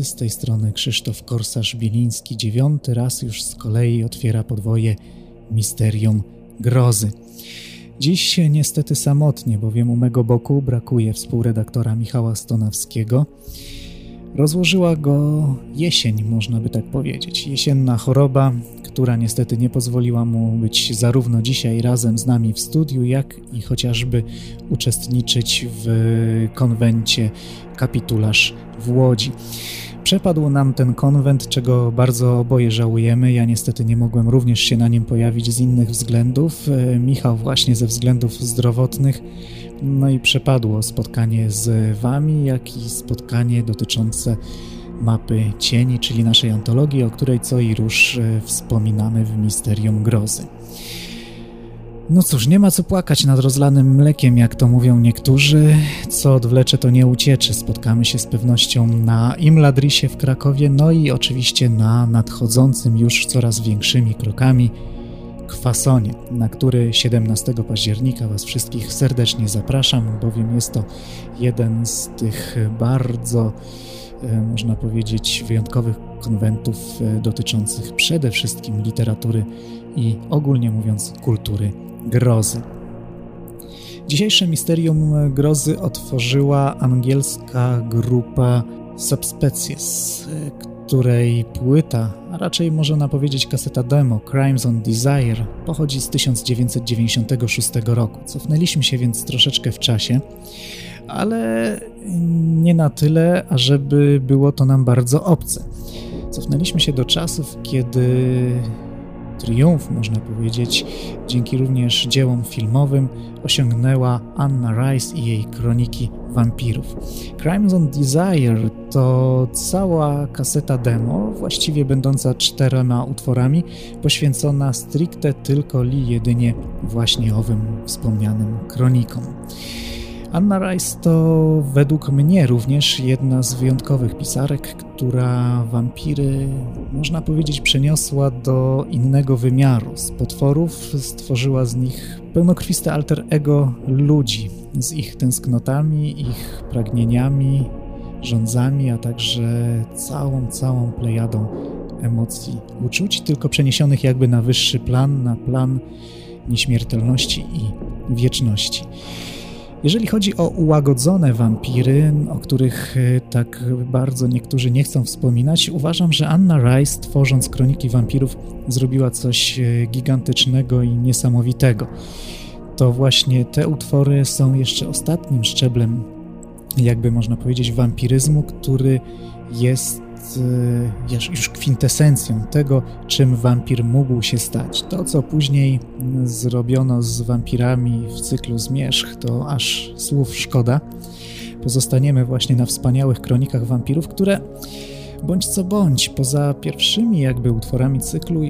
Grozomaniacy, z tej strony Krzysztof Korsarz-Bieliński, dziewiąty raz już z kolei otwiera podwoje Misterium Grozy. Dziś niestety samotnie, bowiem u mego boku brakuje współredaktora Michała Stonawskiego. Rozłożyła go jesień, można by tak powiedzieć. Jesienna choroba, która niestety nie pozwoliła mu być zarówno dzisiaj razem z nami w studiu, jak i chociażby uczestniczyć w konwencie Kapitularz w Łodzi. Przepadł nam ten konwent, czego bardzo oboje żałujemy. Ja niestety nie mogłem również się na nim pojawić z innych względów. Michał właśnie ze względów zdrowotnych. No i przepadło spotkanie z Wami, jak i spotkanie dotyczące mapy cieni, czyli naszej antologii, o której co i róż e, wspominamy w Misterium Grozy. No cóż, nie ma co płakać nad rozlanym mlekiem, jak to mówią niektórzy. Co odwlecze, to nie ucieczy. Spotkamy się z pewnością na Imladrisie w Krakowie, no i oczywiście na nadchodzącym już coraz większymi krokami Kwasonie, na który 17 października Was wszystkich serdecznie zapraszam, bowiem jest to jeden z tych bardzo, e, można powiedzieć, wyjątkowych konwentów e, dotyczących przede wszystkim literatury i ogólnie mówiąc kultury grozy. Dzisiejsze misterium grozy otworzyła angielska grupa Subspecies, której płyta, a raczej można powiedzieć kaseta demo Crimes on Desire pochodzi z 1996 roku. Cofnęliśmy się więc troszeczkę w czasie, ale nie na tyle, ażeby było to nam bardzo obce. Cofnęliśmy się do czasów, kiedy triumf, można powiedzieć, dzięki również dziełom filmowym osiągnęła Anna Rice i jej kroniki wampirów. Crimes on Desire to cała kaseta demo, właściwie będąca czterema utworami, poświęcona stricte tylko li jedynie właśnie owym wspomnianym kronikom. Anna Rice to według mnie również jedna z wyjątkowych pisarek, która wampiry, można powiedzieć, przeniosła do innego wymiaru. Z potworów stworzyła z nich pełnokrwiste alter ego ludzi, z ich tęsknotami, ich pragnieniami, rządzami, a także całą, całą plejadą emocji, uczuć, tylko przeniesionych jakby na wyższy plan, na plan nieśmiertelności i wieczności. Jeżeli chodzi o ułagodzone wampiry, o których e, tak bardzo niektórzy nie chcą wspominać, uważam, że Anna Rice, tworząc Kroniki Wampirów, zrobiła coś e, gigantycznego i niesamowitego. To właśnie te utwory są jeszcze ostatnim szczeblem, jakby można powiedzieć, wampiryzmu, który jest Y, już kwintesencją tego, czym wampir mógł się stać. To, co później zrobiono z wampirami w cyklu Zmierzch, to aż słów szkoda. Pozostaniemy właśnie na wspaniałych kronikach wampirów, które bądź co bądź, poza pierwszymi jakby utworami cyklu,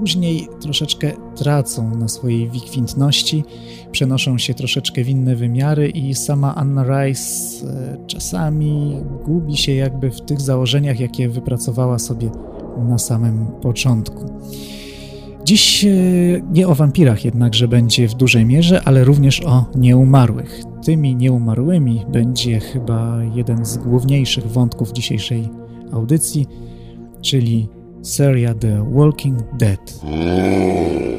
później troszeczkę tracą na swojej wikwintności, przenoszą się troszeczkę w inne wymiary i sama Anna Rice e, czasami gubi się jakby w tych założeniach, jakie wypracowała sobie na samym początku. Dziś e, nie o wampirach jednakże będzie w dużej mierze, ale również o nieumarłych. Tymi nieumarłymi będzie chyba jeden z główniejszych wątków dzisiejszej audycji, czyli seria The Walking Dead.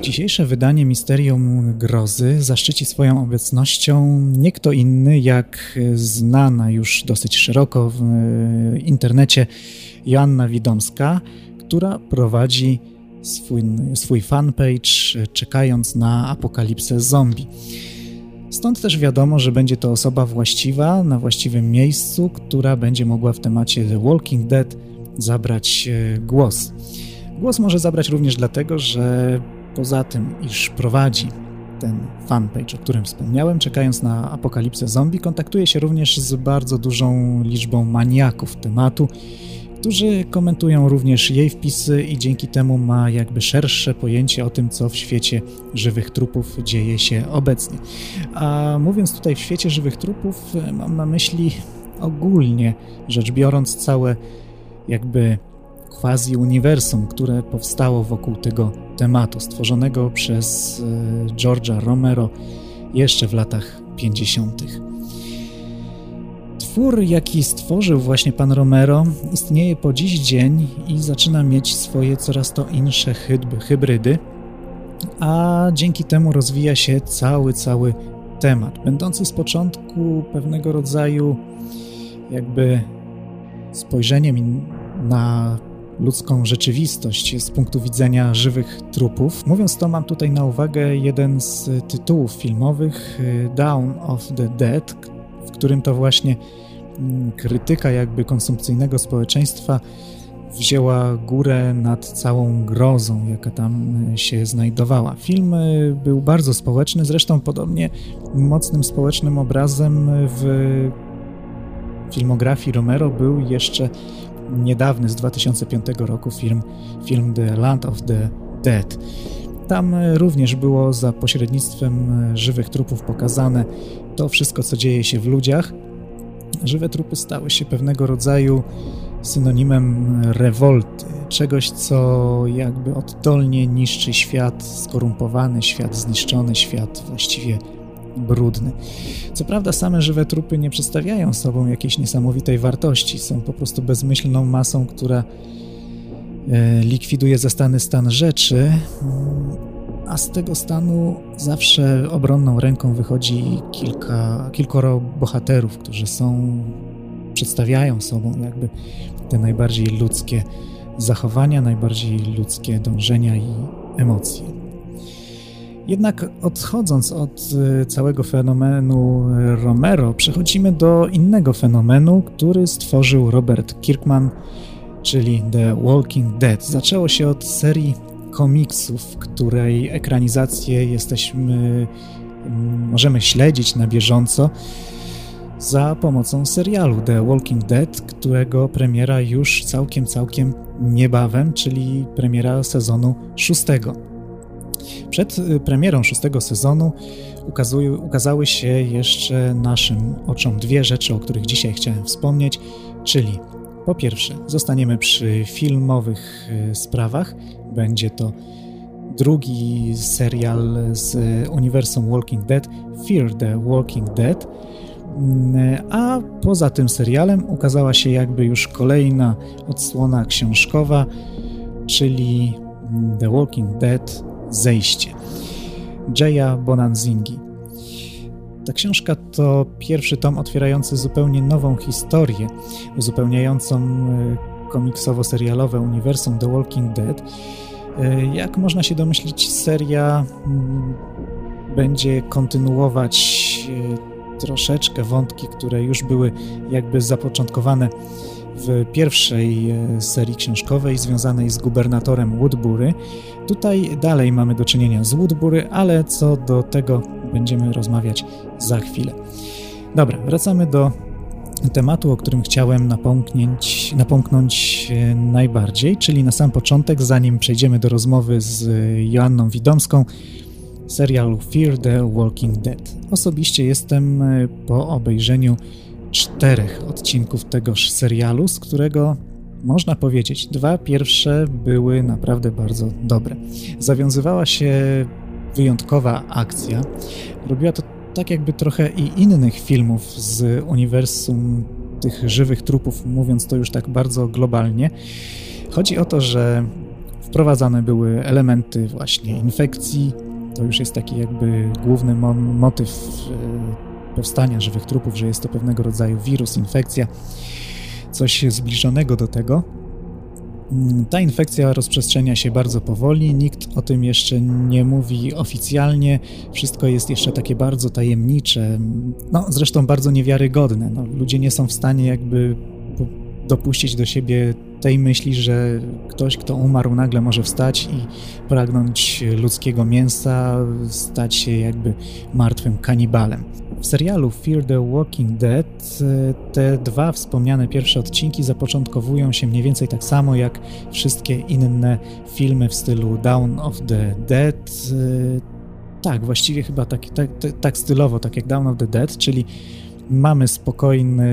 Dzisiejsze wydanie Misterium Grozy zaszczyci swoją obecnością nie kto inny jak znana już dosyć szeroko w internecie Joanna Widomska, która prowadzi swój, swój fanpage czekając na apokalipsę zombie. Stąd też wiadomo, że będzie to osoba właściwa, na właściwym miejscu, która będzie mogła w temacie The Walking Dead zabrać e, głos. Głos może zabrać również dlatego, że poza tym, iż prowadzi ten fanpage, o którym wspomniałem, czekając na apokalipsę zombie, kontaktuje się również z bardzo dużą liczbą maniaków tematu, którzy komentują również jej wpisy i dzięki temu ma jakby szersze pojęcie o tym, co w świecie żywych trupów dzieje się obecnie. A mówiąc tutaj w świecie żywych trupów, mam na myśli ogólnie rzecz biorąc całe jakby quasi-uniwersum, które powstało wokół tego tematu, stworzonego przez e, George'a Romero jeszcze w latach 50. Twór, jaki stworzył właśnie pan Romero, istnieje po dziś dzień i zaczyna mieć swoje coraz to insze hybrydy, a dzięki temu rozwija się cały, cały temat, będący z początku pewnego rodzaju jakby spojrzeniem na ludzką rzeczywistość z punktu widzenia żywych trupów. Mówiąc to, mam tutaj na uwagę jeden z tytułów filmowych Down of the Dead, w którym to właśnie mm, krytyka jakby konsumpcyjnego społeczeństwa wzięła górę nad całą grozą, jaka tam się znajdowała. Film był bardzo społeczny, zresztą podobnie mocnym społecznym obrazem w filmografii Romero był jeszcze niedawny z 2005 roku film, film The Land of the Dead. Tam również było za pośrednictwem żywych trupów pokazane to wszystko, co dzieje się w ludziach. Żywe trupy stały się pewnego rodzaju synonimem rewolty, czegoś, co jakby oddolnie niszczy świat skorumpowany, świat zniszczony, świat właściwie brudny. Co prawda same żywe trupy nie przedstawiają sobą jakiejś niesamowitej wartości, są po prostu bezmyślną masą, która e, likwiduje zastany stan rzeczy, a z tego stanu zawsze obronną ręką wychodzi kilka, kilkoro bohaterów, którzy są, przedstawiają sobą jakby te najbardziej ludzkie zachowania, najbardziej ludzkie dążenia i emocje. Jednak odchodząc od y, całego fenomenu Romero, przechodzimy do innego fenomenu, który stworzył Robert Kirkman, czyli The Walking Dead. Zaczęło się od serii komiksów, której ekranizację jesteśmy, mm, możemy śledzić na bieżąco za pomocą serialu The Walking Dead, którego premiera już całkiem, całkiem niebawem, czyli premiera sezonu szóstego. Przed y, premierą szóstego sezonu ukazują, ukazały się jeszcze naszym oczom dwie rzeczy, o których dzisiaj chciałem wspomnieć, czyli po pierwsze, zostaniemy przy filmowych y, sprawach. Będzie to drugi serial z uniwersum Walking Dead, Fear the Walking Dead. Mm, a poza tym serialem ukazała się jakby już kolejna odsłona książkowa, czyli The Walking Dead Zejście Jaya Bonanzingi. Ta książka to pierwszy tom otwierający zupełnie nową historię, uzupełniającą e, komiksowo-serialowe uniwersum The Walking Dead. E, jak można się domyślić, seria mm, będzie kontynuować e, troszeczkę wątki, które już były jakby zapoczątkowane w pierwszej e, serii książkowej związanej z gubernatorem Woodbury. Tutaj dalej mamy do czynienia z Woodbury, ale co do tego będziemy rozmawiać za chwilę. Dobra, wracamy do tematu, o którym chciałem napomknąć, napomknąć e, najbardziej, czyli na sam początek, zanim przejdziemy do rozmowy z Joanną Widomską, serialu Fear the Walking Dead. Osobiście jestem e, po obejrzeniu czterech odcinków tegoż serialu, z którego można powiedzieć, dwa pierwsze były naprawdę bardzo dobre. Zawiązywała się wyjątkowa akcja. Robiła to tak jakby trochę i innych filmów z uniwersum tych żywych trupów, mówiąc to już tak bardzo globalnie. Chodzi o to, że wprowadzane były elementy właśnie infekcji. To już jest taki jakby główny motyw e, powstania żywych trupów, że jest to pewnego rodzaju wirus, infekcja, coś zbliżonego do tego. Mm, ta infekcja rozprzestrzenia się bardzo powoli, nikt o tym jeszcze nie mówi oficjalnie, wszystko jest jeszcze takie bardzo tajemnicze, no zresztą bardzo niewiarygodne. No, ludzie nie są w stanie jakby dopuścić do siebie tej myśli, że ktoś, kto umarł, nagle może wstać i pragnąć ludzkiego mięsa, stać się jakby martwym kanibalem. W serialu Fear the Walking Dead e, te dwa wspomniane pierwsze odcinki zapoczątkowują się mniej więcej tak samo jak wszystkie inne filmy w stylu Down of the Dead. E, tak, właściwie chyba tak, tak, tak stylowo, tak jak Down of the Dead, czyli mamy spokojny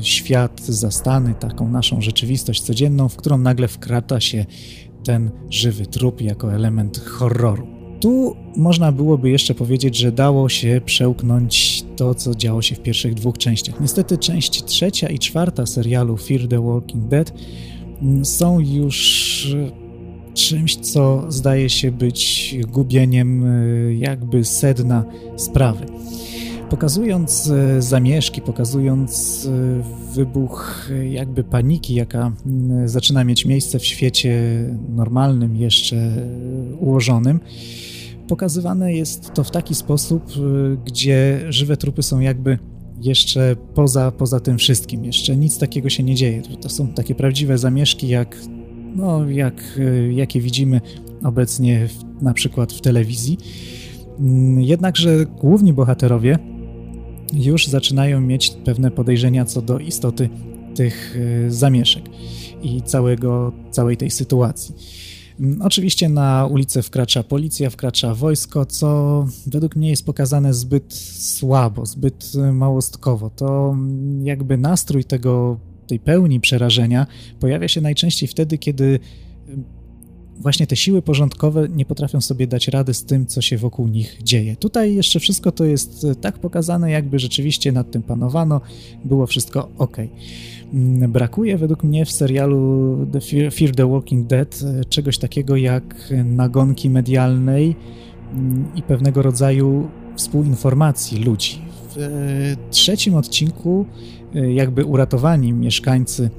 świat zastany, taką naszą rzeczywistość codzienną, w którą nagle wkrata się ten żywy trup jako element horroru. Tu można byłoby jeszcze powiedzieć, że dało się przełknąć to, co działo się w pierwszych dwóch częściach. Niestety część trzecia i czwarta serialu Fear the Walking Dead mm, są już czymś, co zdaje się być gubieniem e, jakby sedna sprawy. Pokazując e, zamieszki, pokazując e, wybuch jakby paniki, jaka zaczyna mieć miejsce w świecie normalnym, jeszcze ułożonym, pokazywane jest to w taki sposób, gdzie żywe trupy są jakby jeszcze poza, poza tym wszystkim. Jeszcze nic takiego się nie dzieje. To są takie prawdziwe zamieszki, jak no, jak, e, jakie widzimy obecnie w, na przykład w telewizji. Mm, jednakże główni bohaterowie już zaczynają mieć pewne podejrzenia co do istoty tych e, zamieszek i całego, całej tej sytuacji. Mm, oczywiście na ulicę wkracza policja, wkracza wojsko, co według mnie jest pokazane zbyt słabo, zbyt małostkowo. To mm, jakby nastrój tego tej pełni przerażenia pojawia się najczęściej wtedy, kiedy właśnie te siły porządkowe nie potrafią sobie dać rady z tym, co się wokół nich dzieje. Tutaj jeszcze wszystko to jest e, tak pokazane, jakby rzeczywiście nad tym panowano, było wszystko ok. Mm, brakuje według mnie w serialu The Fear, Fear the Walking Dead e, czegoś takiego jak nagonki medialnej mm, i pewnego rodzaju współinformacji ludzi. W e, trzecim odcinku E, jakby uratowani mieszkańcy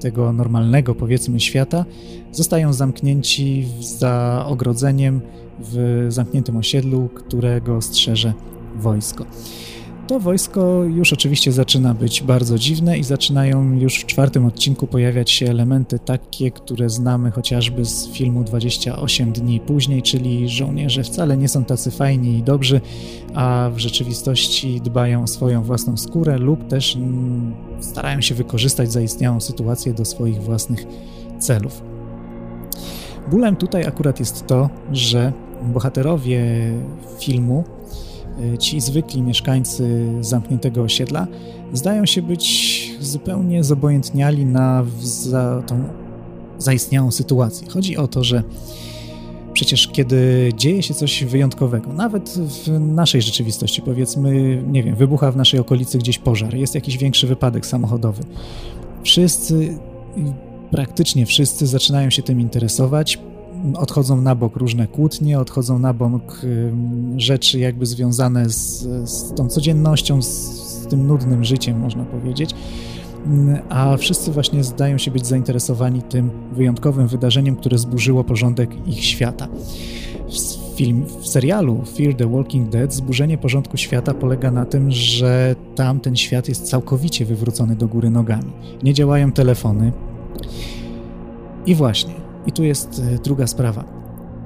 tego normalnego, powiedzmy, świata, zostają zamknięci za ogrodzeniem w zamkniętym osiedlu, którego strzeże wojsko. To wojsko już oczywiście zaczyna być bardzo dziwne i zaczynają już w czwartym odcinku pojawiać się elementy takie, które znamy chociażby z filmu 28 dni później, czyli żołnierze wcale nie są tacy fajni i dobrzy, a w rzeczywistości dbają o swoją własną skórę lub też mm, starają się wykorzystać zaistniałą sytuację do swoich własnych celów. Bólem tutaj akurat jest to, że bohaterowie filmu ci zwykli mieszkańcy zamkniętego osiedla zdają się być zupełnie zobojętniali na za tą zaistniałą sytuację. Chodzi o to, że przecież kiedy dzieje się coś wyjątkowego, nawet w naszej rzeczywistości, powiedzmy, nie wiem, wybucha w naszej okolicy gdzieś pożar, jest jakiś większy wypadek samochodowy, wszyscy, praktycznie wszyscy zaczynają się tym interesować, odchodzą na bok różne kłótnie, odchodzą na bok rzeczy jakby związane z, z tą codziennością, z, z tym nudnym życiem, można powiedzieć a wszyscy właśnie zdają się być zainteresowani tym wyjątkowym wydarzeniem, które zburzyło porządek ich świata. W, film, w serialu Fear the Walking Dead zburzenie porządku świata polega na tym, że tam ten świat jest całkowicie wywrócony do góry nogami. Nie działają telefony. I właśnie, i tu jest e, druga sprawa.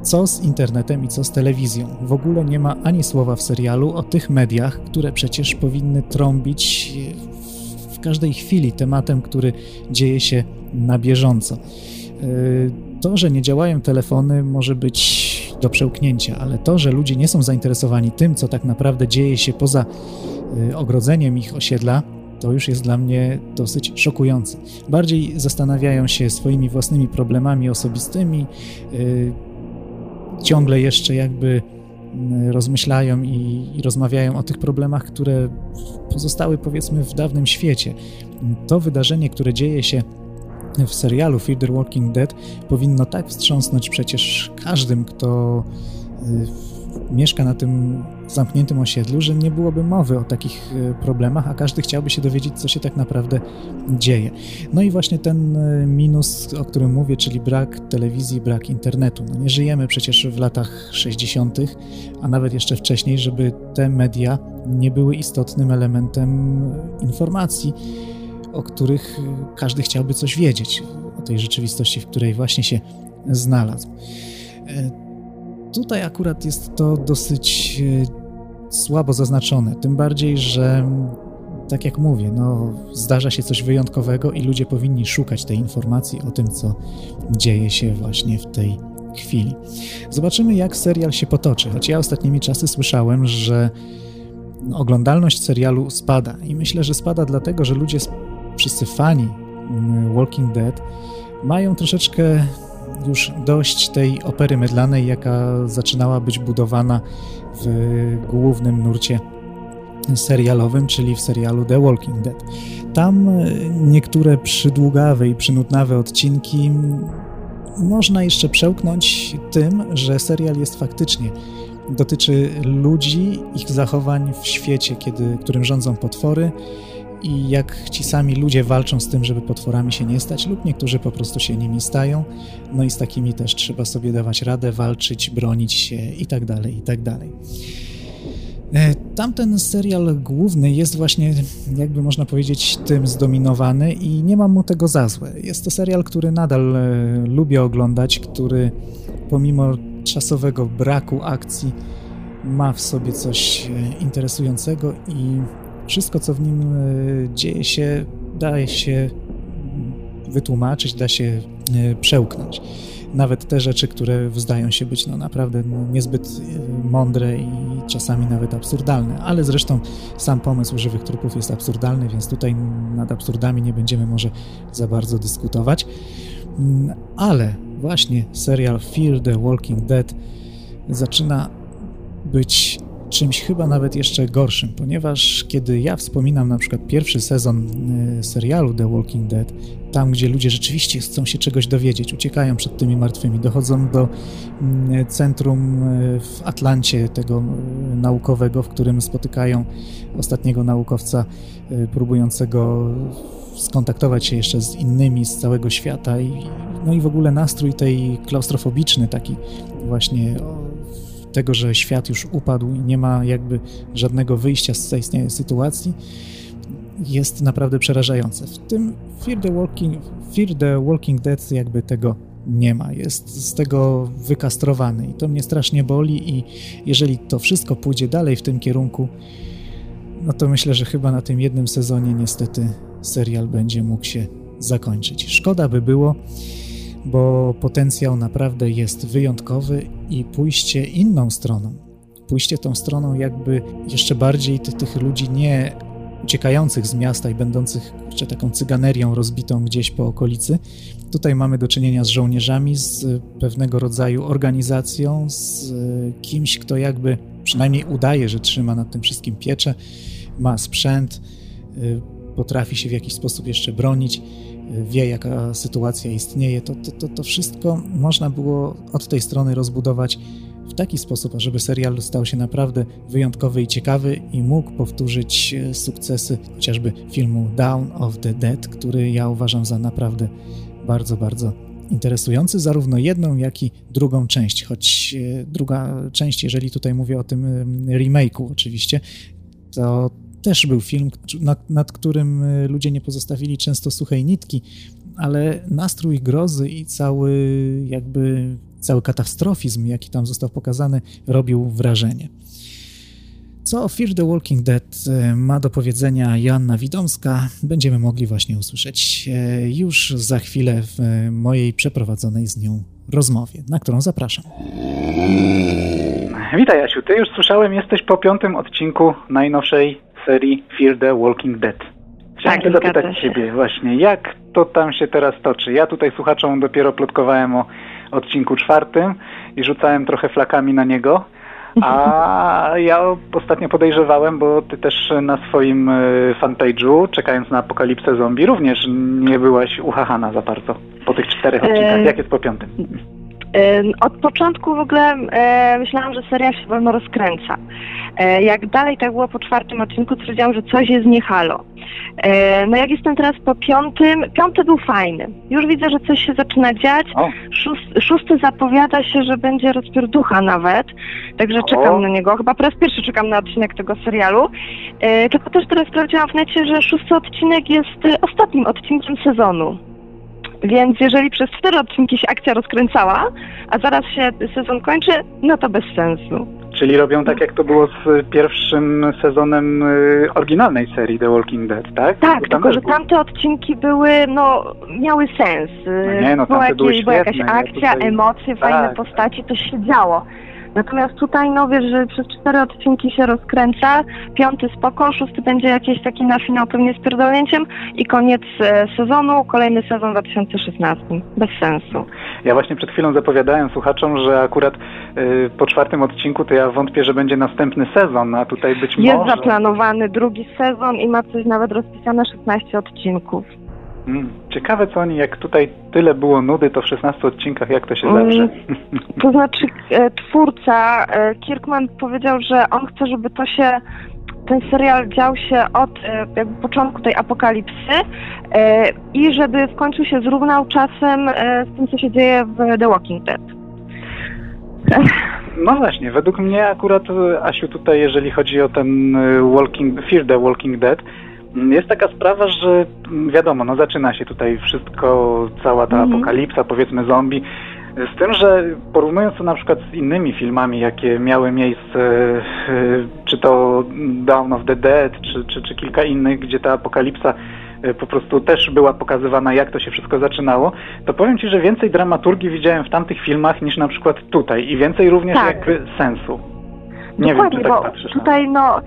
Co z internetem i co z telewizją? W ogóle nie ma ani słowa w serialu o tych mediach, które przecież powinny trąbić w każdej chwili tematem, który dzieje się na bieżąco. E, to, że nie działają telefony, może być do przełknięcia, ale to, że ludzie nie są zainteresowani tym, co tak naprawdę dzieje się poza e, ogrodzeniem ich osiedla, to już jest dla mnie dosyć szokujące. Bardziej zastanawiają się swoimi własnymi problemami osobistymi, yy, ciągle jeszcze jakby yy, rozmyślają i, rozmawiają o tych problemach, które pozostały powiedzmy w dawnym świecie. To wydarzenie, które dzieje się w serialu Fear the Walking Dead powinno tak wstrząsnąć przecież każdym, kto yy, mieszka na tym zamkniętym osiedlu, że nie byłoby mowy o takich e, problemach, a każdy chciałby się dowiedzieć, co się tak naprawdę dzieje. No i właśnie ten e, minus, o którym mówię, czyli brak telewizji, brak internetu. No nie żyjemy przecież w latach 60., a nawet jeszcze wcześniej, żeby te media nie były istotnym elementem informacji, o których każdy chciałby coś wiedzieć, o tej rzeczywistości, w której właśnie się znalazł. Tutaj akurat jest to dosyć e, słabo zaznaczone, tym bardziej, że tak jak mówię, no, zdarza się coś wyjątkowego i ludzie powinni szukać tej informacji o tym, co dzieje się właśnie w tej chwili. Zobaczymy, jak serial się potoczy, choć ja ostatnimi czasy słyszałem, że oglądalność serialu spada i myślę, że spada dlatego, że ludzie, wszyscy fani mm, Walking Dead mają troszeczkę już dość tej opery mydlanej, jaka zaczynała być budowana w głównym nurcie serialowym, czyli w serialu The Walking Dead. Tam e, niektóre przydługawe i przynutnawe odcinki można jeszcze przełknąć tym, że serial jest faktycznie dotyczy ludzi, ich zachowań w świecie, kiedy, którym rządzą potwory i jak ci sami ludzie walczą z tym, żeby potworami się nie stać, lub niektórzy po prostu się nimi stają. No i z takimi też trzeba sobie dawać radę, walczyć, bronić się i tak dalej, i tak dalej. E, tamten serial główny jest właśnie, jakby można powiedzieć, tym zdominowany i nie mam mu tego za złe. Jest to serial, który nadal e, lubię oglądać, który pomimo czasowego braku akcji ma w sobie coś e, interesującego i wszystko, co w nim dzieje się, daje się wytłumaczyć, da się przełknąć nawet te rzeczy, które zdają się być no, naprawdę no, niezbyt e, mądre i czasami nawet absurdalne. Ale zresztą sam pomysł żywych trupów jest absurdalny, więc tutaj nad absurdami nie będziemy może za bardzo dyskutować. Mm, ale właśnie serial Fear the Walking Dead zaczyna być czymś chyba nawet jeszcze gorszym, ponieważ kiedy ja wspominam na przykład pierwszy sezon y, serialu The Walking Dead, tam gdzie ludzie rzeczywiście chcą się czegoś dowiedzieć, uciekają przed tymi martwymi, dochodzą do mm, centrum y, w Atlancie tego y, naukowego, w którym spotykają ostatniego naukowca próbującego skontaktować się jeszcze z innymi z całego świata i no i w ogóle nastrój tej klaustrofobiczny taki właśnie tego, że świat już upadł i nie ma jakby żadnego wyjścia z tej sytuacji, jest naprawdę przerażające. W tym Fear the Walking, Fear the Walking Dead jakby tego nie ma, jest z tego wykastrowany i to mnie strasznie boli i jeżeli to wszystko pójdzie dalej w tym kierunku, no to myślę, że chyba na tym jednym sezonie niestety serial będzie mógł się zakończyć. Szkoda by było, bo potencjał naprawdę jest wyjątkowy i pójście inną stroną, pójście tą stroną jakby jeszcze bardziej tych, tych ludzi nie uciekających z miasta i będących kurczę, taką cyganerią rozbitą gdzieś po okolicy. Tutaj mamy do czynienia z żołnierzami, z pewnego rodzaju organizacją, z kimś, kto jakby przynajmniej udaje, że trzyma nad tym wszystkim pieczę, ma sprzęt, y, potrafi się w jakiś sposób jeszcze bronić wie, jaka sytuacja istnieje, to, to, to, to wszystko można było od tej strony rozbudować w taki sposób, ażeby serial stał się naprawdę wyjątkowy i ciekawy i mógł powtórzyć e, sukcesy chociażby filmu Down of the Dead, który ja uważam za naprawdę bardzo, bardzo interesujący, zarówno jedną, jak i drugą część, choć e, druga część, jeżeli tutaj mówię o tym remake'u oczywiście, to też był film, nad, nad którym e, ludzie nie pozostawili często suchej nitki, ale nastrój grozy i cały jakby cały katastrofizm, jaki tam został pokazany, robił wrażenie. Co o Fear the Walking Dead e, ma do powiedzenia Joanna Widomska, będziemy mogli właśnie usłyszeć e, już za chwilę w mojej przeprowadzonej z nią rozmowie, na którą zapraszam. Witaj Asiu, ty już słyszałem, jesteś po piątym odcinku najnowszej serii Fear the Walking Dead. Chciałem tak, zapytać Ciebie właśnie, jak to tam się teraz toczy? Ja tutaj słuchaczom dopiero plotkowałem o odcinku czwartym i rzucałem trochę flakami na niego, a ja ostatnio podejrzewałem, bo ty też na swoim e, fanpage'u, czekając na apokalipsę zombie, również nie byłaś uchahana za bardzo po tych czterech odcinkach. Jak jest po piątym? Od początku w ogóle e, myślałam, że serial się wolno rozkręca. E, jak dalej tak było po czwartym odcinku, stwierdziłam, że coś jest nie halo. E, no jak jestem teraz po piątym, piąty był fajny. Już widzę, że coś się zaczyna dziać. Szósty, szósty zapowiada się, że będzie rozpiór ducha nawet, także czekam o. na niego. Chyba po raz pierwszy czekam na odcinek tego serialu. Tylko też teraz sprawdziłam w necie, że szósty odcinek jest ostatnim odcinkiem sezonu. Więc jeżeli przez cztery odcinki się akcja rozkręcała, a zaraz się sezon kończy, no to bez sensu. Czyli robią tak, jak to było z pierwszym sezonem y, oryginalnej serii The Walking Dead, tak? Tak, tylko że tamte odcinki były, no, miały sens. No nie, no, była, jakieś, była jakaś akcja, ja tutaj... emocje, fajne tak. postaci, to się działo. Natomiast tutaj, no wiesz, że przez cztery odcinki się rozkręca, piąty spoko, szósty będzie jakiś taki na finał pewnie z pierdolnięciem i koniec e, sezonu, kolejny sezon w 2016. Bez sensu. Ja właśnie przed chwilą zapowiadałem słuchaczom, że akurat y, po czwartym odcinku to ja wątpię, że będzie następny sezon, a tutaj być Jest może... zaplanowany drugi sezon i ma coś nawet rozpisane 16 odcinków. Mm, ciekawe co oni, jak tutaj tyle było nudy, to w 16 odcinkach jak to się Mm. zawrze. To znaczy e, twórca e, Kirkman powiedział, że on chce, żeby to się ten serial dział się od e, jakby początku tej apokalipsy i żeby w końcu się zrównał czasem z tym, co się dzieje w The Walking Dead. No właśnie, według mnie akurat Asiu tutaj, jeżeli chodzi o ten Walking, Fear the Walking Dead, jest taka sprawa, że mm, wiadomo, no zaczyna się tutaj wszystko, cała ta Mhm. apokalipsa, powiedzmy zombie, z tym, że porównując to na przykład z innymi filmami, jakie miały miejsce, y, czy to Dawn of the Dead, czy, czy, czy kilka innych, gdzie ta apokalipsa y, po prostu też była pokazywana, jak to się wszystko zaczynało, to powiem Ci, że więcej dramaturgii widziałem w tamtych filmach niż na przykład tutaj i więcej również Tak. jakby sensu. Nie Dokładnie, wiem, czy tak bo tutaj no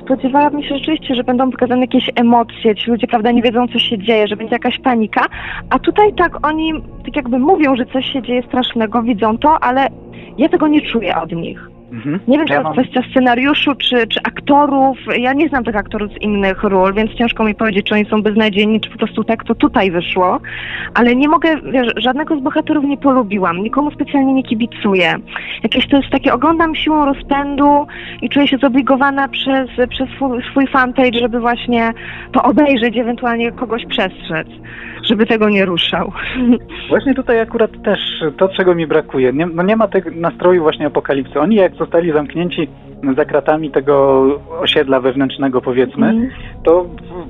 spodziewałabym się rzeczywiście, że będą pokazane jakieś emocje, ci ludzie prawda nie wiedzą co się dzieje, że będzie jakaś panika, a tutaj tak oni tak jakby mówią, że coś się dzieje strasznego, widzą to, ale ja tego nie czuję od nich. Mhm. Nie wiem, czy Ja to mam- kwestia scenariuszu, czy, czy aktorów. Ja nie znam tych aktorów z innych ról, więc ciężko mi powiedzieć, czy oni są beznadziejni, czy po prostu tak to tutaj wyszło. Ale nie mogę, wiesz, żadnego z bohaterów nie polubiłam, nikomu specjalnie nie kibicuję. Jakieś to jest takie, oglądam siłą rozpędu i czuję się zobligowana przez, przez swój, swój fanpage, żeby właśnie to obejrzeć, ewentualnie kogoś przestrzec, żeby tego nie ruszał. Właśnie tutaj akurat też to, czego mi brakuje. Nie, no nie ma tego nastroju właśnie apokalipsy. Oni jak zostali zamknięci za kratami tego osiedla wewnętrznego powiedzmy, Mhm. To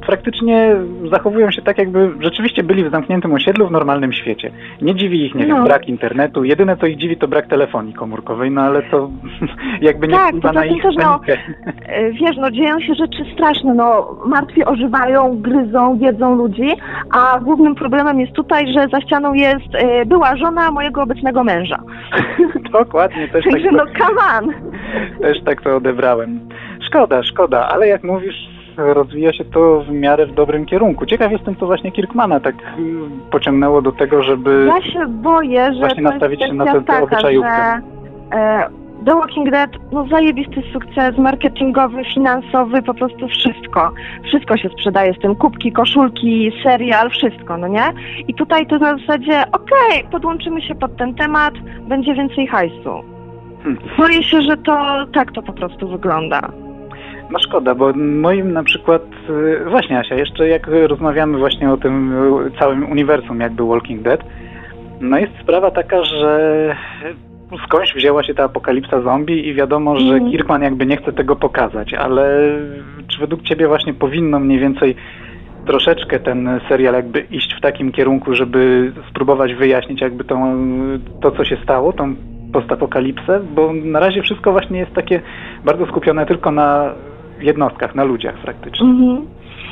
praktycznie zachowują się tak, jakby rzeczywiście byli w zamkniętym osiedlu w normalnym świecie. Nie dziwi ich, nie wiem, No. brak internetu. Jedyne, co ich dziwi, to brak telefonii komórkowej, no ale to jakby nie Tak, wpływa na ich też, no. E, Wiesz, no dzieją się rzeczy straszne, no martwi ożywają, gryzą, jedzą ludzi, a głównym problemem jest tutaj, że za ścianą jest e, była żona mojego obecnego męża. Dokładnie, też tak, Także no come on. też tak to odebrałem. Szkoda, szkoda, ale jak mówisz, rozwija się to w miarę w dobrym kierunku. Ciekaw jestem, co właśnie Kirkmana tak y, pociągnęło do tego, żeby... Ja się boję, że Właśnie nastawić się na tę- taka, obyczajówkę. że e, The Walking Dead, no zajebisty sukces marketingowy, finansowy, po prostu wszystko. Wszystko się sprzedaje z tym, kubki, koszulki, serial, wszystko, no nie? I tutaj to na zasadzie, okej, podłączymy się pod ten temat, będzie więcej hajsu. Hmm. Boję się, że to tak to po prostu wygląda. No szkoda, bo moim na przykład, y, właśnie Asia, jeszcze jak rozmawiamy właśnie o tym y, całym uniwersum jakby Walking Dead, no jest sprawa taka, że skądś wzięła się ta apokalipsa zombie i wiadomo, że Mhm. Kirkman jakby nie chce tego pokazać, ale czy według Ciebie właśnie powinno mniej więcej troszeczkę ten serial jakby iść w takim kierunku, żeby spróbować wyjaśnić jakby tą, to, co się stało, tą postapokalipsę, bo na razie wszystko właśnie jest takie bardzo skupione tylko na jednostkach, na ludziach praktycznie. Mhm.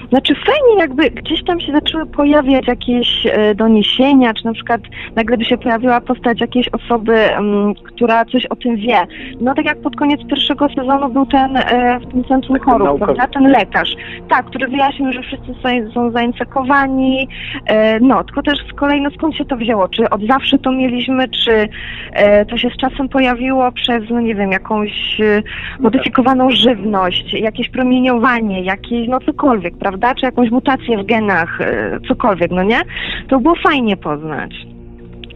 Znaczy fajnie jakby gdzieś tam się zaczęły pojawiać jakieś e, doniesienia, czy na przykład nagle by się pojawiła postać jakiejś osoby, mm, która coś o tym wie. No tak jak pod koniec pierwszego sezonu był ten e, w tym centrum Tak, chorób, prawda? Ten lekarz. Tak, który wyjaśnił, że wszyscy są, zainfekowani. E, no, tylko też z kolei no skąd się to wzięło? Czy od zawsze to mieliśmy, czy to się z czasem pojawiło przez, no nie wiem, jakąś e, modyfikowaną żywność, jakieś promieniowanie, jakieś, no cokolwiek, prawda? Czy jakąś mutację w genach, e, cokolwiek, no nie? To było fajnie poznać.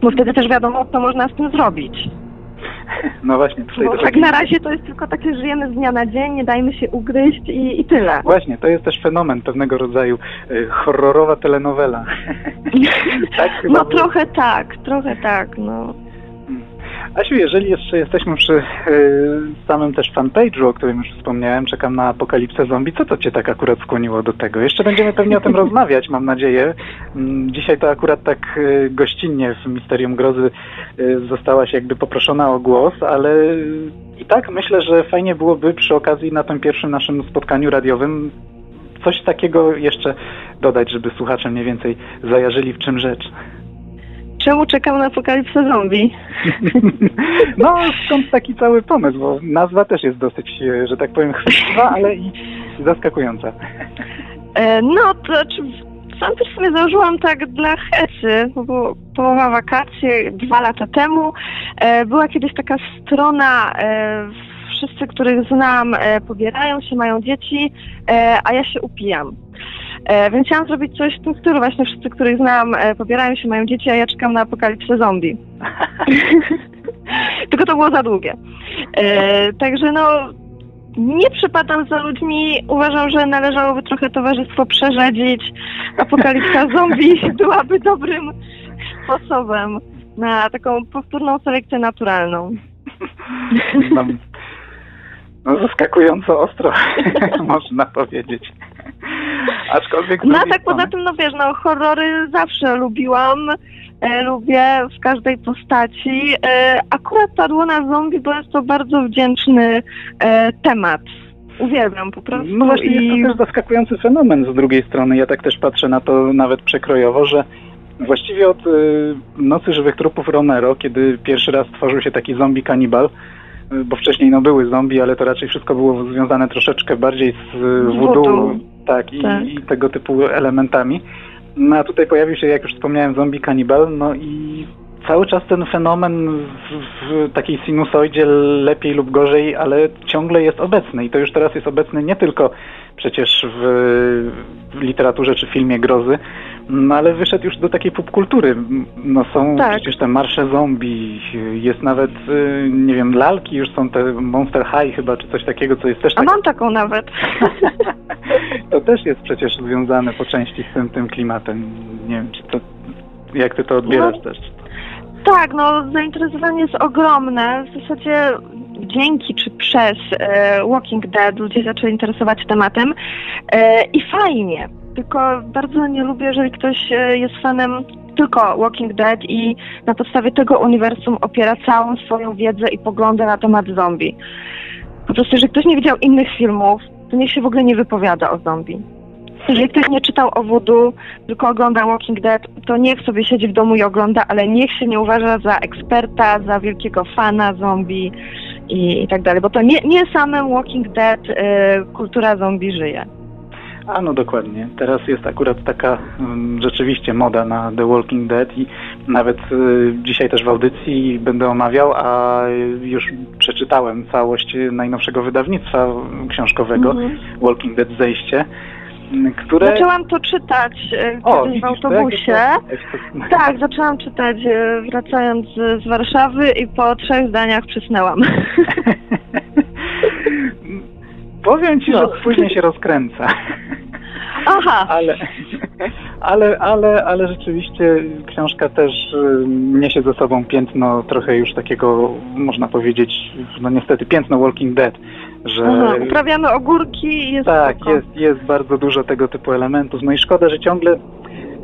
Bo wtedy też wiadomo, co można z tym zrobić. No właśnie, tutaj Bo tak na razie to jest tylko takie, żyjemy z dnia na dzień, nie dajmy się ugryźć i, i tyle. Właśnie, to jest też fenomen pewnego rodzaju y, horrorowa telenowela. tak No trochę tak, trochę tak, no. Asiu, jeżeli jeszcze jesteśmy przy y, samym też fanpage'u, o którym już wspomniałem, czekam na apokalipsę zombie, co to cię tak akurat skłoniło do tego? Jeszcze będziemy pewnie o tym rozmawiać, mam nadzieję. Mm, Dzisiaj to akurat tak y, gościnnie w Misterium Grozy y, zostałaś jakby poproszona o głos, ale i tak myślę, że fajnie byłoby przy okazji na tym pierwszym naszym spotkaniu radiowym coś takiego jeszcze dodać, żeby słuchacze mniej więcej zajarzyli w czym rzecz. Czemu czekam na apokalipsę zombie? no, skąd taki cały pomysł, bo nazwa też jest dosyć, e, że tak powiem, chwytliwa, ale i zaskakująca. E, no, to znaczy, sam też sobie założyłam tak dla Hesy, bo połowa wakacje dwa lata temu. E, była kiedyś taka strona wszyscy, których znam, pobierają się, mają dzieci, a ja się upijam. E, więc chciałam zrobić coś w tym stylu. Właśnie wszyscy, których znam, e, pobierają się, mają dzieci, a ja czekam na apokalipsę zombie. Tylko to było za długie. E, także no, nie przypadam za ludźmi. Uważam, że należałoby trochę towarzystwo przerzedzić. Apokalipsa zombie byłaby dobrym sposobem na taką powtórną selekcję naturalną. No, zaskakująco ostro, można powiedzieć. Aczkolwiek... No tak, poza tym, no wiesz, no horrory zawsze lubiłam. E, lubię w każdej postaci. E, akurat padło na zombie, bo jest to bardzo wdzięczny e, temat. Uwielbiam po prostu. No właśnie i... jest to też zaskakujący fenomen z drugiej strony. Ja tak też patrzę na to nawet przekrojowo, że właściwie od y, Nocy Żywych Trupów Romero, kiedy pierwszy raz tworzył się taki zombie kanibal, bo wcześniej no były zombie, ale to raczej wszystko było związane troszeczkę bardziej z voodoo, tak, i, tak. i tego typu elementami. No a tutaj pojawił się, jak już wspomniałem, zombie kanibal, no i cały czas ten fenomen w, w, takiej sinusoidzie lepiej lub gorzej, ale ciągle jest obecny i to już teraz jest obecny nie tylko przecież w, w literaturze czy filmie grozy, no ale wyszedł już do takiej popkultury. No są tak. przecież te marsze zombie, jest nawet, y, nie wiem, lalki już są te Monster High chyba, czy coś takiego, co jest też... A tak... mam taką nawet. to też jest przecież związane po części z tym, tym klimatem. Nie wiem, czy to, jak ty to odbierasz no, też? Tak, no zainteresowanie jest ogromne. W zasadzie dzięki czy przez e, Walking Dead ludzie zaczęli interesować tematem e, i fajnie. Tylko bardzo nie lubię, jeżeli ktoś e, jest fanem tylko Walking Dead i na podstawie tego uniwersum opiera całą swoją wiedzę i poglądy na temat zombie. Po prostu, jeżeli ktoś nie widział innych filmów, to niech się w ogóle nie wypowiada o zombie. Jeżeli ktoś nie czytał o voodoo, tylko ogląda Walking Dead, to niech sobie siedzi w domu i ogląda, ale niech się nie uważa za eksperta, za wielkiego fana zombie i, i tak dalej, bo to nie, nie samym Walking Dead y, kultura zombie żyje. A no dokładnie. Teraz jest akurat taka um, rzeczywiście moda na The Walking Dead i nawet y, dzisiaj też w audycji będę omawiał, a już przeczytałem całość najnowszego wydawnictwa książkowego mm -hmm. Walking Dead Zejście które... Zaczęłam to czytać e, o, w autobusie. Tak, tak, zaczęłam czytać e, wracając z Warszawy i po trzech zdaniach przysnęłam. Powiem ci, no. że później się rozkręca. Aha. Ale, ale, ale, ale rzeczywiście książka też y, niesie ze sobą piętno trochę już takiego, można powiedzieć, no niestety piętno Walking Dead, że... Aha, uprawiamy ogórki i jest Tak, jest, jest bardzo dużo tego typu elementów. No i szkoda, że ciągle...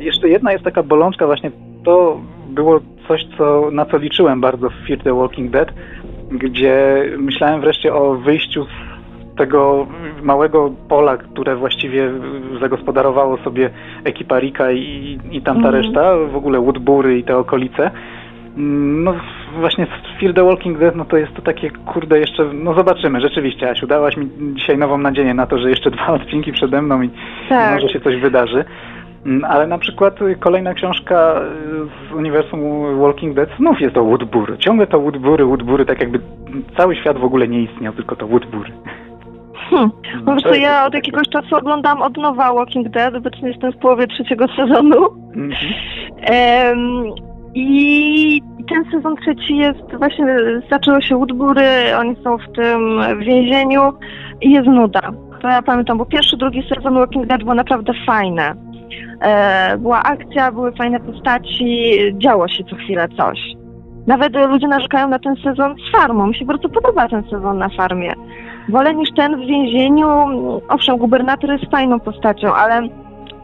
Jeszcze jedna jest taka bolączka właśnie, to było coś, co, na co liczyłem bardzo w Fear the Walking Dead, gdzie myślałem wreszcie o wyjściu z tego małego pola, które właściwie zagospodarowało sobie ekipa Rika i, i tamta mm. reszta, w ogóle Woodbury i te okolice. No właśnie Fear the Walking Dead, no to jest to takie, kurde, jeszcze, no zobaczymy, rzeczywiście, Asiu, dałaś mi dzisiaj nową nadzieję na to, że jeszcze dwa odcinki przede mną i tak. może się coś wydarzy. Mm, ale na przykład kolejna książka z uniwersum Walking Dead znów jest o Woodbury. Ciągle to Woodbury, Woodbury, tak jakby cały świat w ogóle nie istniał, tylko to Woodbury. Hmm. Po prostu ja od jakiegoś czasu oglądam od nowa Walking Dead, obecnie jestem w połowie trzeciego sezonu. Mm -hmm. um, I ten sezon trzeci jest, właśnie zaczęło się Woodbury, oni są w tym więzieniu i jest nuda. To ja pamiętam, bo pierwszy, drugi sezon Walking Dead było naprawdę fajne. E, była akcja, były fajne postaci, działo się co chwilę coś. Nawet ludzie narzekają na ten sezon z farmą. Mi się bardzo podoba ten sezon na farmie. Wolę niż ten w więzieniu. Owszem, gubernator jest fajną postacią, ale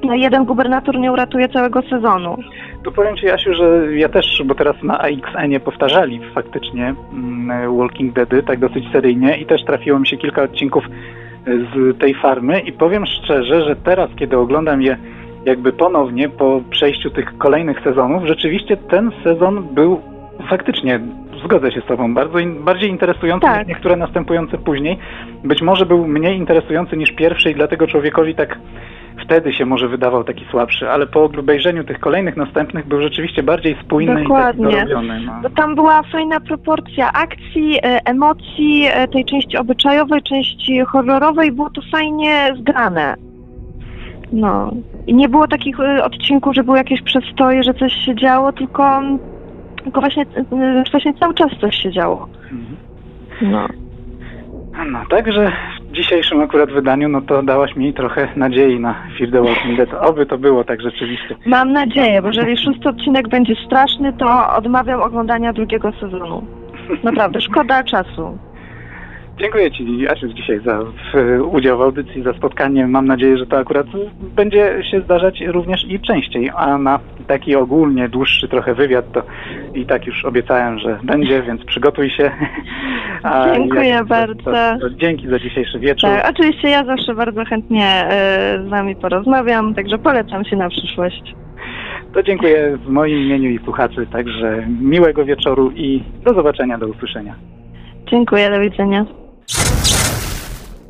jeden gubernator nie uratuje całego sezonu. Tu powiem Ci, Jasiu, że ja też, bo teraz na AXN-ie powtarzali faktycznie mm, Walking Deady, tak dosyć seryjnie i też trafiło mi się kilka odcinków z tej farmy i powiem szczerze, że teraz, kiedy oglądam je jakby ponownie po przejściu tych kolejnych sezonów, rzeczywiście ten sezon był faktycznie, zgodzę się z Tobą, bardzo in, bardziej interesujący tak. niż niektóre następujące później. Być może był mniej interesujący niż pierwszy i dlatego człowiekowi tak wtedy się może wydawał taki słabszy, ale po obejrzeniu tych kolejnych następnych był rzeczywiście bardziej spójny Dokładnie. i taki dorobiony. No. Tam była fajna proporcja akcji, e, emocji, e, tej części obyczajowej, części horrorowej, było to fajnie zgrane. No. I nie było takich e, odcinków, że były jakieś przestoje, że coś się działo, tylko, tylko właśnie, właśnie cały czas coś się działo. Mhm. No. No, także w dzisiejszym akurat wydaniu, no to dałaś mi trochę nadziei na Fear the Walking Dead. Oby to było tak rzeczywiście. Mam nadzieję, bo jeżeli szósty odcinek będzie straszny, to odmawiam oglądania drugiego sezonu. Naprawdę, szkoda czasu. Dziękuję Ci, Asiu, dzisiaj za udział w audycji, za spotkanie. Mam nadzieję, że to akurat będzie się zdarzać również i częściej. A na taki ogólnie dłuższy trochę wywiad, to i tak już obiecałem, że będzie, więc przygotuj się. A Dziękuję jak, bardzo. To, to dzięki za dzisiejszy wieczór. Tak, oczywiście ja zawsze bardzo chętnie y, z Wami porozmawiam, także polecam się na przyszłość. To dziękuję w moim imieniu i słuchaczy, także miłego wieczoru i do zobaczenia, do usłyszenia. Dziękuję, do widzenia.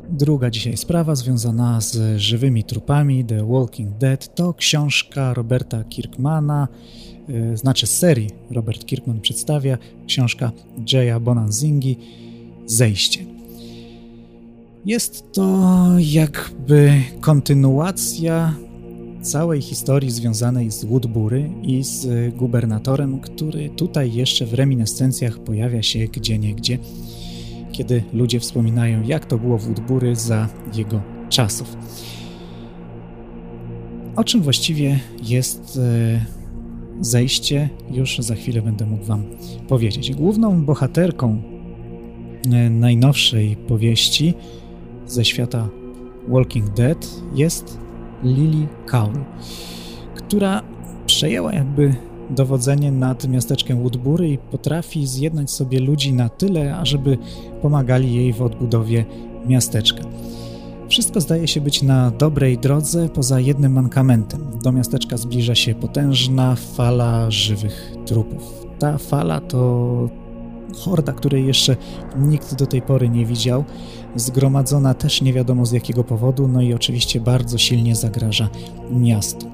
Druga dzisiaj sprawa związana z żywymi trupami The Walking Dead to książka Roberta Kirkmana, yy, znaczy z serii Robert Kirkman przedstawia, książka Jaya Bonanzingi Zejście. Jest to jakby kontynuacja całej historii związanej z Woodbury i z gubernatorem, który tutaj jeszcze w reminiscencjach pojawia się gdzie niegdzie. Kiedy ludzie wspominają, jak to było w Woodbury za jego czasów. O czym właściwie jest e, zejście, już za chwilę będę mógł Wam powiedzieć. Główną bohaterką e, najnowszej powieści ze świata Walking Dead jest Lily Cowell, która przejęła jakby dowodzenie nad miasteczkiem Woodbury i potrafi zjednać sobie ludzi na tyle, ażeby pomagali jej w odbudowie miasteczka. Wszystko zdaje się być na dobrej drodze, poza jednym mankamentem. Do miasteczka zbliża się potężna fala żywych trupów. Ta fala to horda, której jeszcze nikt do tej pory nie widział, zgromadzona też nie wiadomo z jakiego powodu, no i oczywiście bardzo silnie zagraża miastu.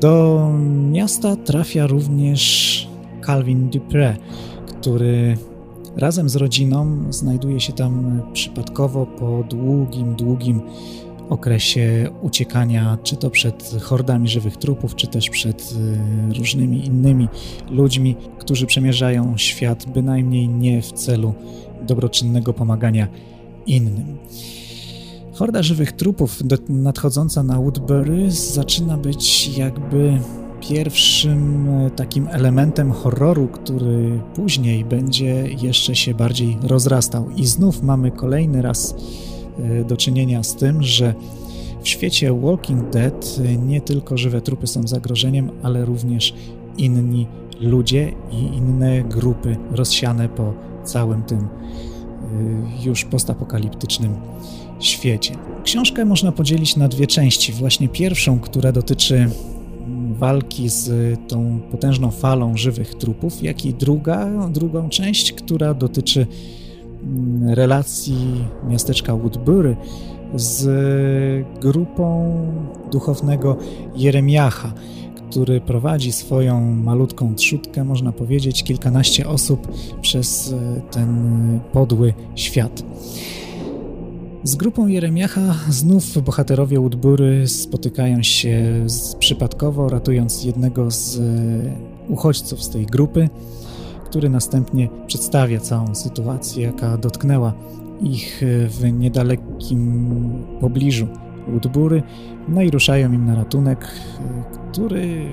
Do miasta trafia również Calvin Dupré, który razem z rodziną znajduje się tam przypadkowo po długim, długim okresie uciekania, czy to przed hordami żywych trupów, czy też przed y, różnymi innymi ludźmi, którzy przemierzają świat bynajmniej nie w celu dobroczynnego pomagania innym. Horda żywych trupów nadchodząca na Woodbury zaczyna być jakby pierwszym e, takim elementem horroru, który później będzie jeszcze się bardziej rozrastał. I znów mamy kolejny raz e, do czynienia z tym, że w świecie Walking Dead e, nie tylko żywe trupy są zagrożeniem, ale również inni ludzie i inne grupy rozsiane po całym tym już postapokaliptycznym świecie. Książkę można podzielić na dwie części. Właśnie pierwszą, która dotyczy walki z tą potężną falą żywych trupów, jak i druga, drugą część, która dotyczy mm, relacji miasteczka Woodbury z grupą duchownego Jeremiacha, który prowadzi swoją malutką trzutkę, można powiedzieć, kilkanaście osób przez ten podły świat. Z grupą Jeremiacha znów bohaterowie Woodbury spotykają się z, przypadkowo, ratując jednego z e, uchodźców z tej grupy, który następnie przedstawia całą sytuację, jaka dotknęła ich e, w niedalekim pobliżu Woodbury, no i ruszają im na ratunek, e, który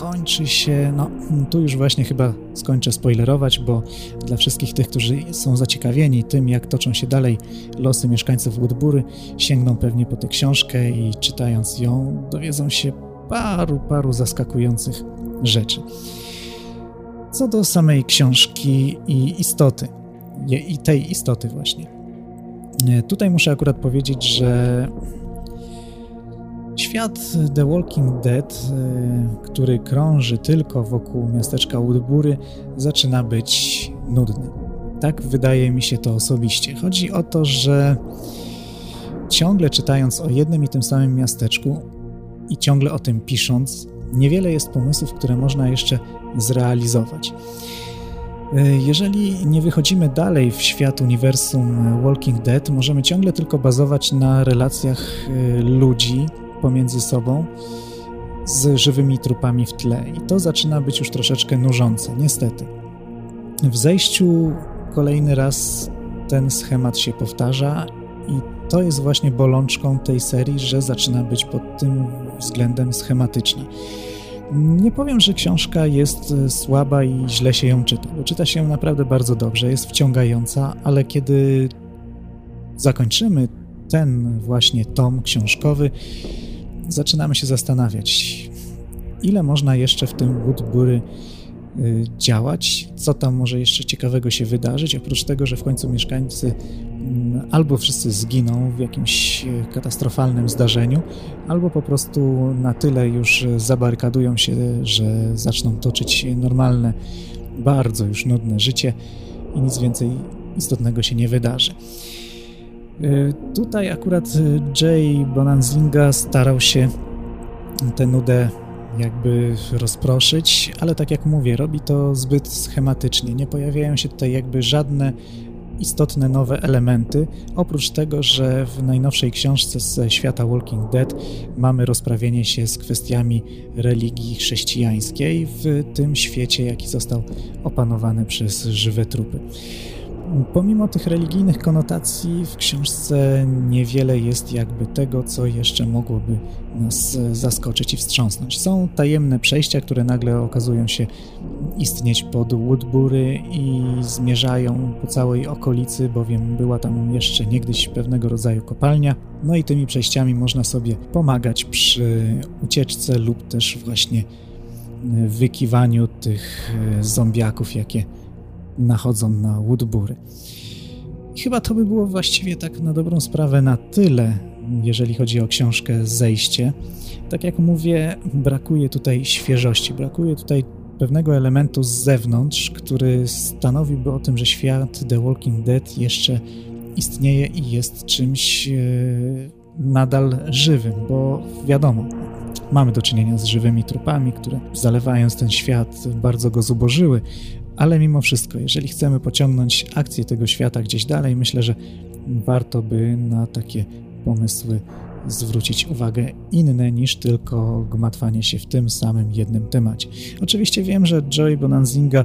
kończy się, no tu już właśnie chyba skończę spoilerować, bo dla wszystkich tych, którzy są zaciekawieni tym, jak toczą się dalej losy mieszkańców Woodbury, sięgną pewnie po tę książkę i czytając ją dowiedzą się paru, paru zaskakujących rzeczy. Co do samej książki i istoty, i tej istoty właśnie. Tutaj muszę akurat powiedzieć, że Świat The Walking Dead, e, który krąży tylko wokół miasteczka Woodbury, zaczyna być nudny. Tak wydaje mi się to osobiście. Chodzi o to, że ciągle czytając o jednym i tym samym miasteczku i ciągle o tym pisząc, niewiele jest pomysłów, które można jeszcze zrealizować. E, jeżeli nie wychodzimy dalej w świat uniwersum Walking Dead, możemy ciągle tylko bazować na relacjach e, ludzi pomiędzy sobą z żywymi trupami w tle. I to zaczyna być już troszeczkę nużące, niestety. W zejściu kolejny raz ten schemat się powtarza i to jest właśnie bolączką tej serii, że zaczyna być pod tym względem schematyczna. Nie powiem, że książka jest e, słaba i źle się ją czyta, bo czyta się ją naprawdę bardzo dobrze, jest wciągająca, ale kiedy zakończymy ten właśnie tom książkowy, zaczynamy się zastanawiać, ile można jeszcze w tym Woodbury y, działać, co tam może jeszcze ciekawego się wydarzyć, oprócz tego, że w końcu mieszkańcy mm, albo wszyscy zginą w jakimś y, katastrofalnym zdarzeniu, albo po prostu na tyle już zabarykadują się, że zaczną toczyć normalne, bardzo już nudne życie i nic więcej istotnego się nie wydarzy. Y, tutaj akurat Jay Bonanzinga starał się tę nudę jakby rozproszyć, ale tak jak mówię, robi to zbyt schematycznie. Nie pojawiają się tutaj jakby żadne istotne nowe elementy, oprócz tego, że w najnowszej książce ze świata Walking Dead mamy rozprawienie się z kwestiami religii chrześcijańskiej w tym świecie, jaki został opanowany przez żywe trupy. Pomimo tych religijnych konotacji w książce niewiele jest jakby tego, co jeszcze mogłoby nas zaskoczyć i wstrząsnąć. Są tajemne przejścia, które nagle okazują się istnieć pod Woodbury i zmierzają po całej okolicy, bowiem była tam jeszcze niegdyś pewnego rodzaju kopalnia. No i tymi przejściami można sobie pomagać przy ucieczce lub też właśnie wykiwaniu tych zombiaków, jakie nachodzą na Woodbury. I chyba to by było właściwie tak na dobrą sprawę na tyle, jeżeli chodzi o książkę Zejście. Tak jak mówię, brakuje tutaj świeżości, brakuje tutaj pewnego elementu z zewnątrz, który stanowiłby o tym, że świat The Walking Dead jeszcze istnieje i jest czymś e, nadal żywym, bo wiadomo, mamy do czynienia z żywymi trupami, które zalewając ten świat bardzo go zubożyły, ale mimo wszystko, jeżeli chcemy pociągnąć akcję tego świata gdzieś dalej, myślę, że warto by na takie pomysły zwrócić uwagę inne niż tylko gmatwanie się w tym samym jednym temacie. Oczywiście wiem, że Joey Bonanzinga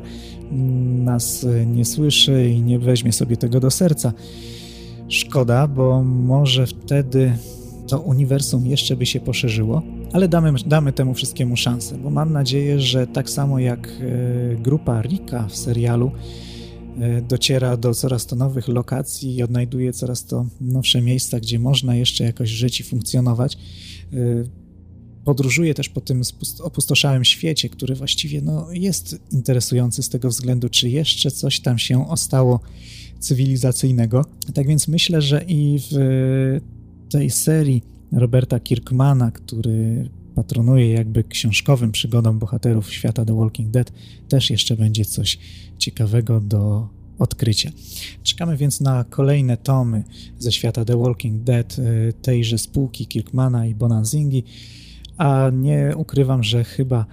nas nie słyszy i nie weźmie sobie tego do serca. Szkoda, bo może wtedy to uniwersum jeszcze by się poszerzyło, ale damy, damy temu wszystkiemu szansę, bo mam nadzieję, że tak samo jak e, grupa Rika w serialu e, dociera do coraz to nowych lokacji i odnajduje coraz to nowsze miejsca, gdzie można jeszcze jakoś żyć i funkcjonować. E, podróżuje też po tym opustoszałym świecie, który właściwie no, jest interesujący z tego względu, czy jeszcze coś tam się ostało cywilizacyjnego. Tak więc myślę, że i w tej serii Roberta Kirkmana, który patronuje jakby książkowym przygodom bohaterów świata The Walking Dead, też jeszcze będzie coś ciekawego do odkrycia. Czekamy więc na kolejne tomy ze świata The Walking Dead y, tejże spółki Kirkmana i Bonanzingi, a nie ukrywam, że chyba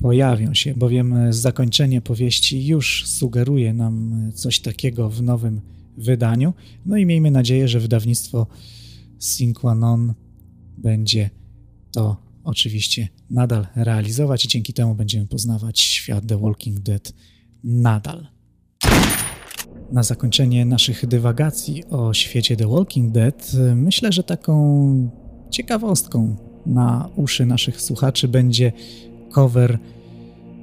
pojawią się, bowiem zakończenie powieści już sugeruje nam coś takiego w nowym wydaniu. No i miejmy nadzieję, że wydawnictwo Sinquanon będzie to oczywiście nadal realizować i dzięki temu będziemy poznawać świat The Walking Dead nadal. Na zakończenie naszych dywagacji o świecie The Walking Dead myślę, że taką ciekawostką na uszy naszych słuchaczy będzie cover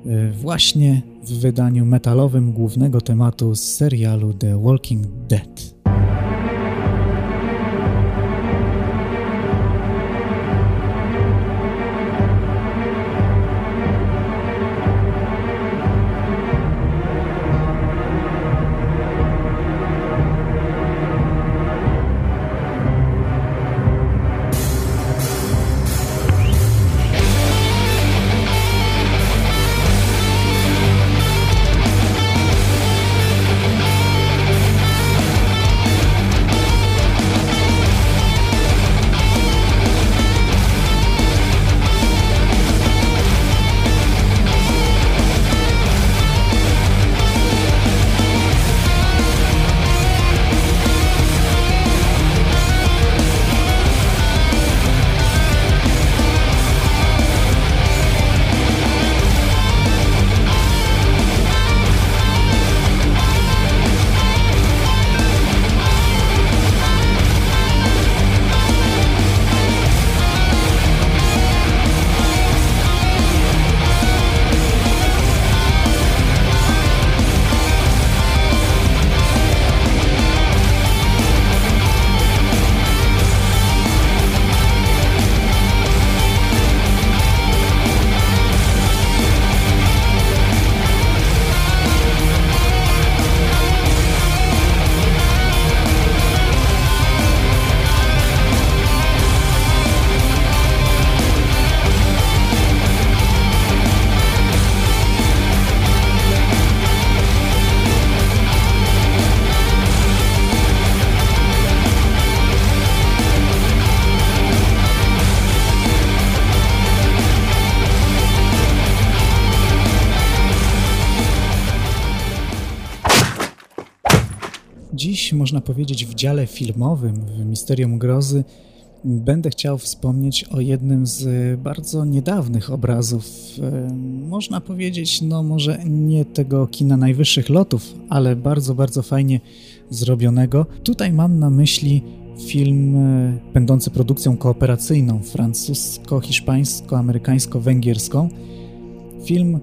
e, właśnie w wydaniu metalowym głównego tematu z serialu The Walking Dead. Dziś, można powiedzieć, w dziale filmowym, w Misterium Grozy, będę chciał wspomnieć o jednym z bardzo niedawnych obrazów. E, można powiedzieć, no może nie tego kina najwyższych lotów, ale bardzo, bardzo fajnie zrobionego. Tutaj mam na myśli film e, będący produkcją kooperacyjną francusko-hiszpańsko-amerykańsko-węgierską. Film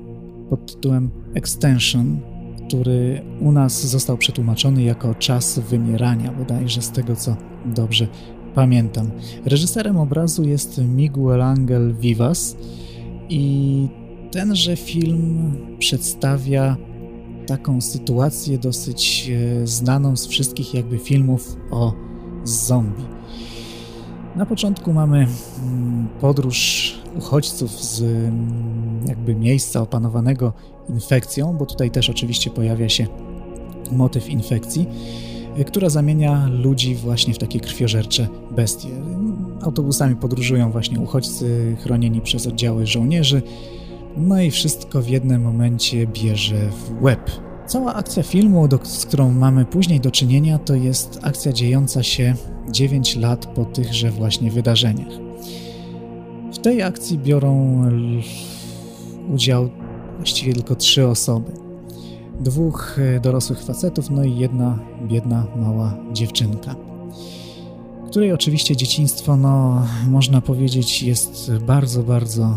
pod tytułem Extension, który u nas został przetłumaczony jako Czas wymierania, bodajże z tego co dobrze pamiętam. Reżyserem obrazu jest Miguel Angel Vivas i tenże film przedstawia taką sytuację dosyć e, znaną z wszystkich jakby filmów o zombie. Na początku mamy mm, podróż uchodźców z mm, jakby miejsca opanowanego infekcją, bo tutaj też oczywiście pojawia się motyw infekcji, e, która zamienia ludzi właśnie w takie krwiożercze bestie. Autobusami podróżują właśnie uchodźcy chronieni przez oddziały żołnierzy, no i wszystko w jednym momencie bierze w łeb. Cała akcja filmu, do, z którą mamy później do czynienia, to jest akcja dziejąca się 9 lat po tychże właśnie wydarzeniach. W tej akcji biorą udział właściwie tylko trzy osoby. Dwóch e, dorosłych facetów, no i jedna biedna, mała dziewczynka, której oczywiście dzieciństwo, no, można powiedzieć, jest bardzo, bardzo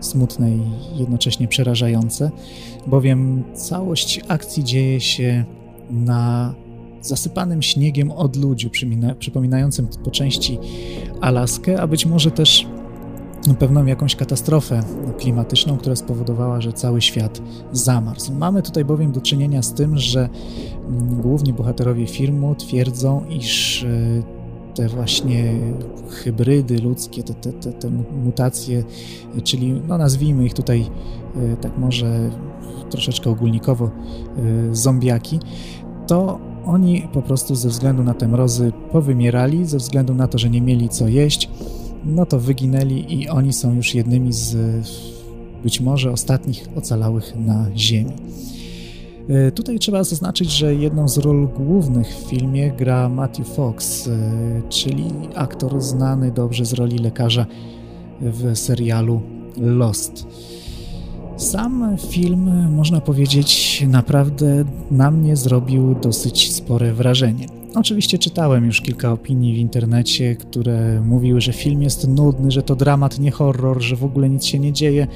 smutne i jednocześnie przerażające, bowiem całość akcji dzieje się na zasypanym śniegiem odludziu, przypominającym po części Alaskę, a być może też pewną jakąś katastrofę klimatyczną, która spowodowała, że cały świat zamarzł. Mamy tutaj bowiem do czynienia z tym, że mm, główni bohaterowie filmu twierdzą, iż e, te właśnie hybrydy ludzkie, te, te, te, te mutacje, czyli no nazwijmy ich tutaj e, tak może troszeczkę ogólnikowo e, zombiaki, to oni po prostu ze względu na te mrozy powymierali, ze względu na to, że nie mieli co jeść, no to wyginęli i oni są już jednymi z być może ostatnich ocalałych na Ziemi. E, tutaj trzeba zaznaczyć, że jedną z ról głównych w filmie gra Matthew Fox, e, czyli aktor znany dobrze z roli lekarza w serialu Lost. Sam film, można powiedzieć, naprawdę na mnie zrobił dosyć spore wrażenie. Oczywiście czytałem już kilka opinii w internecie, które mówiły, że film jest nudny, że to dramat, nie horror, że w ogóle nic się nie dzieje.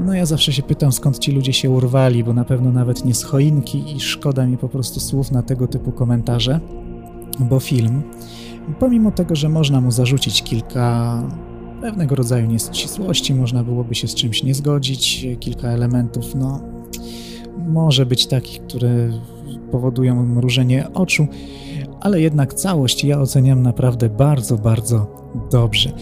No ja zawsze się pytam, skąd ci ludzie się urwali, bo na pewno nawet nie z choinki i szkoda mi po prostu słów na tego typu komentarze, bo film, pomimo tego, że można mu zarzucić kilka pewnego rodzaju nieścisłości, można byłoby się z czymś nie zgodzić, kilka elementów, no może być takich, które powodują mrużenie oczu, ale jednak całość ja oceniam naprawdę bardzo, bardzo dobrze.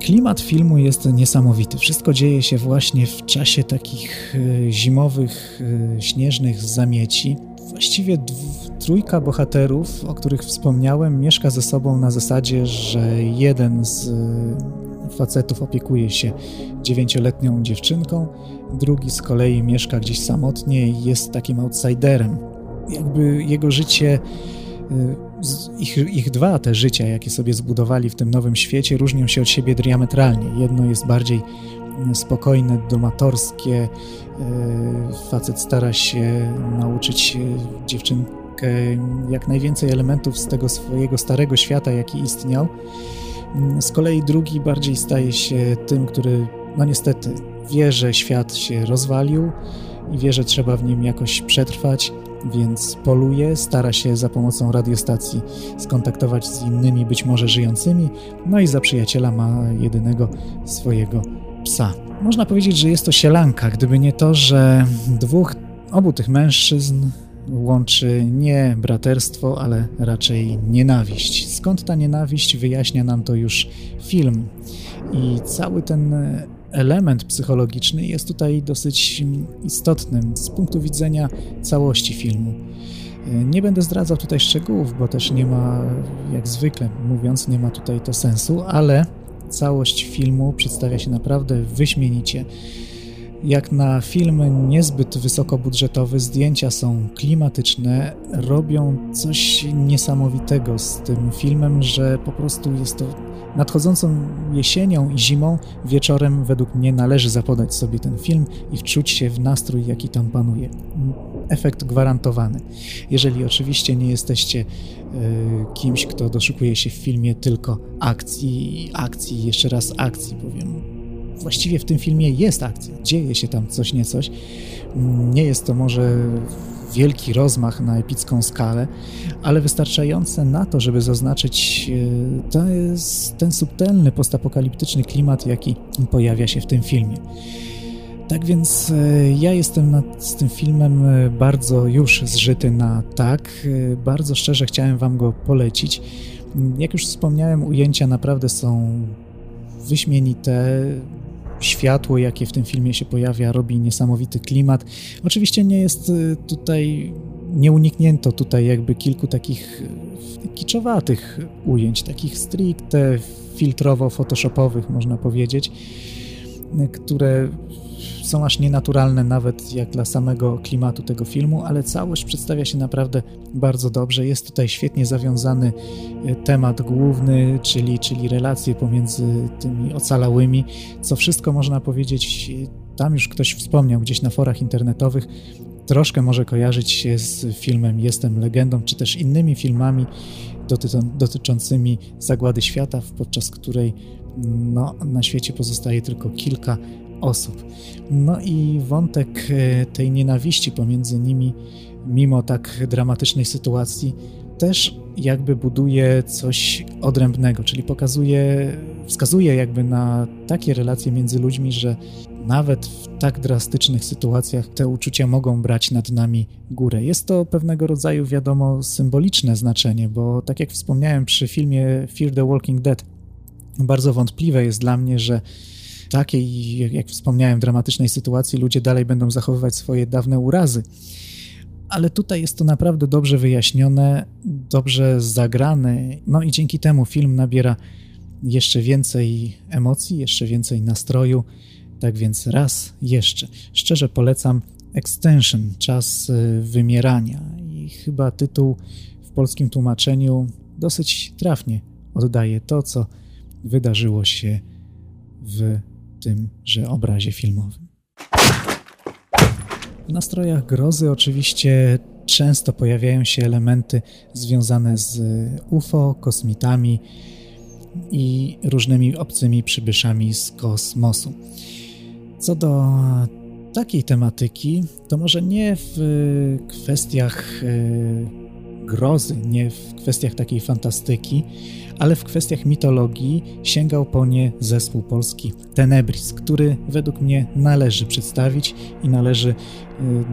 Klimat filmu jest niesamowity. Wszystko dzieje się właśnie w czasie takich e, zimowych, e, śnieżnych zamieci. Właściwie trójka bohaterów, o których wspomniałem, mieszka ze sobą na zasadzie, że jeden z e, facetów opiekuje się dziewięcioletnią dziewczynką, drugi z kolei mieszka gdzieś samotnie i jest takim outsiderem. Jakby jego życie, y, ich, ich dwa te życia, jakie sobie zbudowali w tym nowym świecie, różnią się od siebie diametralnie. Jedno jest bardziej y, spokojne, domatorskie. Y, facet stara się nauczyć dziewczynkę jak najwięcej elementów z tego swojego starego świata, jaki istniał. Z kolei drugi bardziej staje się tym, który, no niestety, wie, że świat się rozwalił i wie, że trzeba w nim jakoś przetrwać, więc poluje, stara się za pomocą radiostacji skontaktować z innymi, być może żyjącymi, no i za przyjaciela ma jedynego swojego psa. Można powiedzieć, że jest to sielanka, gdyby nie to, że dwóch, obu tych mężczyzn łączy nie braterstwo, ale raczej nienawiść. Skąd ta nienawiść wyjaśnia nam to już film. I cały ten element psychologiczny jest tutaj dosyć istotnym z punktu widzenia całości filmu. Nie będę zdradzał tutaj szczegółów, bo też nie ma, jak zwykle mówiąc, nie ma tutaj to sensu, ale całość filmu przedstawia się naprawdę wyśmienicie. Jak na film niezbyt wysokobudżetowy, zdjęcia są klimatyczne, robią coś niesamowitego z tym filmem, że po prostu jest to nadchodzącą jesienią i zimą wieczorem według mnie należy zapodać sobie ten film i wczuć się w nastrój, jaki tam panuje. Efekt gwarantowany. Jeżeli oczywiście nie jesteście y, kimś, kto doszukuje się w filmie tylko akcji, akcji, jeszcze raz akcji, powiem właściwie w tym filmie jest akcja, dzieje się tam coś niecoś. Nie jest to może wielki rozmach na epicką skalę, ale wystarczające na to, żeby zaznaczyć e, ten subtelny postapokaliptyczny klimat, jaki pojawia się w tym filmie. Tak więc e, ja jestem nad, z tym filmem e, bardzo już zżyty na tak. Bardzo szczerze chciałem Wam go polecić. Jak już wspomniałem, ujęcia naprawdę są wyśmienite światło, jakie w tym filmie się pojawia, robi niesamowity klimat. Oczywiście nie jest y, tutaj, nie uniknięto tutaj jakby kilku takich y, kiczowatych ujęć, takich stricte filtrowo-photoshopowych, można powiedzieć, y, które są aż nienaturalne nawet jak dla samego klimatu tego filmu, ale całość przedstawia się naprawdę bardzo dobrze. Jest tutaj świetnie zawiązany e, temat główny, czyli, czyli relacje pomiędzy tymi ocalałymi, co wszystko można powiedzieć, e, tam już ktoś wspomniał gdzieś na forach internetowych, troszkę może kojarzyć się z filmem Jestem legendą, czy też innymi filmami dotyczącymi zagłady świata, podczas której no, na świecie pozostaje tylko kilka osób. No i wątek e, tej nienawiści pomiędzy nimi, mimo tak dramatycznej sytuacji, też jakby buduje coś odrębnego, czyli pokazuje, wskazuje jakby na takie relacje między ludźmi, że nawet w tak drastycznych sytuacjach te uczucia mogą brać nad nami górę. Jest to pewnego rodzaju, wiadomo, symboliczne znaczenie, bo tak jak wspomniałem przy filmie Fear the Walking Dead, bardzo wątpliwe jest dla mnie, że takiej, jak wspomniałem, dramatycznej sytuacji ludzie dalej będą zachowywać swoje dawne urazy. Ale tutaj jest to naprawdę dobrze wyjaśnione, dobrze zagrane, no i dzięki temu film nabiera jeszcze więcej emocji, jeszcze więcej nastroju. Tak więc raz jeszcze, szczerze polecam Extension, czas y, wymierania i chyba tytuł w polskim tłumaczeniu dosyć trafnie oddaje to, co wydarzyło się w tymże obrazie filmowym. W nastrojach grozy oczywiście często pojawiają się elementy związane z UFO, kosmitami i różnymi obcymi przybyszami z kosmosu. Co do takiej tematyki, to może nie w kwestiach e, grozy, nie w kwestiach takiej fantastyki, ale w kwestiach mitologii sięgał po nie zespół polski Tenebris, który według mnie należy przedstawić i należy y,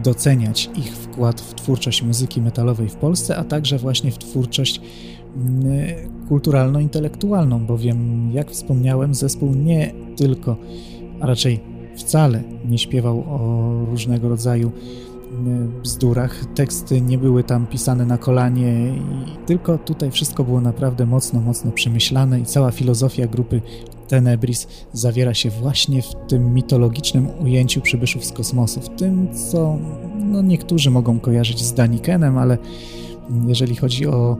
doceniać ich wkład w twórczość muzyki metalowej w Polsce, a także właśnie w twórczość y, kulturalno-intelektualną, bowiem, jak wspomniałem, zespół nie tylko, a raczej wcale nie śpiewał o różnego rodzaju bzdurach. Teksty nie były tam pisane na kolanie, tylko tutaj wszystko było naprawdę mocno, mocno przemyślane i cała filozofia grupy Tenebris zawiera się właśnie w tym mitologicznym ujęciu przybyszów z kosmosu, w tym, co no, niektórzy mogą kojarzyć z Danikenem, ale jeżeli chodzi o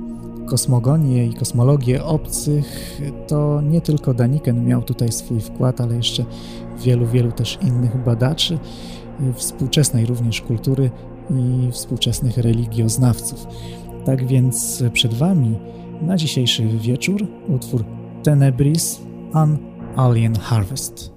kosmogonię i kosmologię obcych, to nie tylko Daniken miał tutaj swój wkład, ale jeszcze wielu, wielu też innych badaczy współczesnej również kultury i współczesnych religioznawców. Tak więc przed Wami na dzisiejszy wieczór utwór Tenebris An Alien Harvest.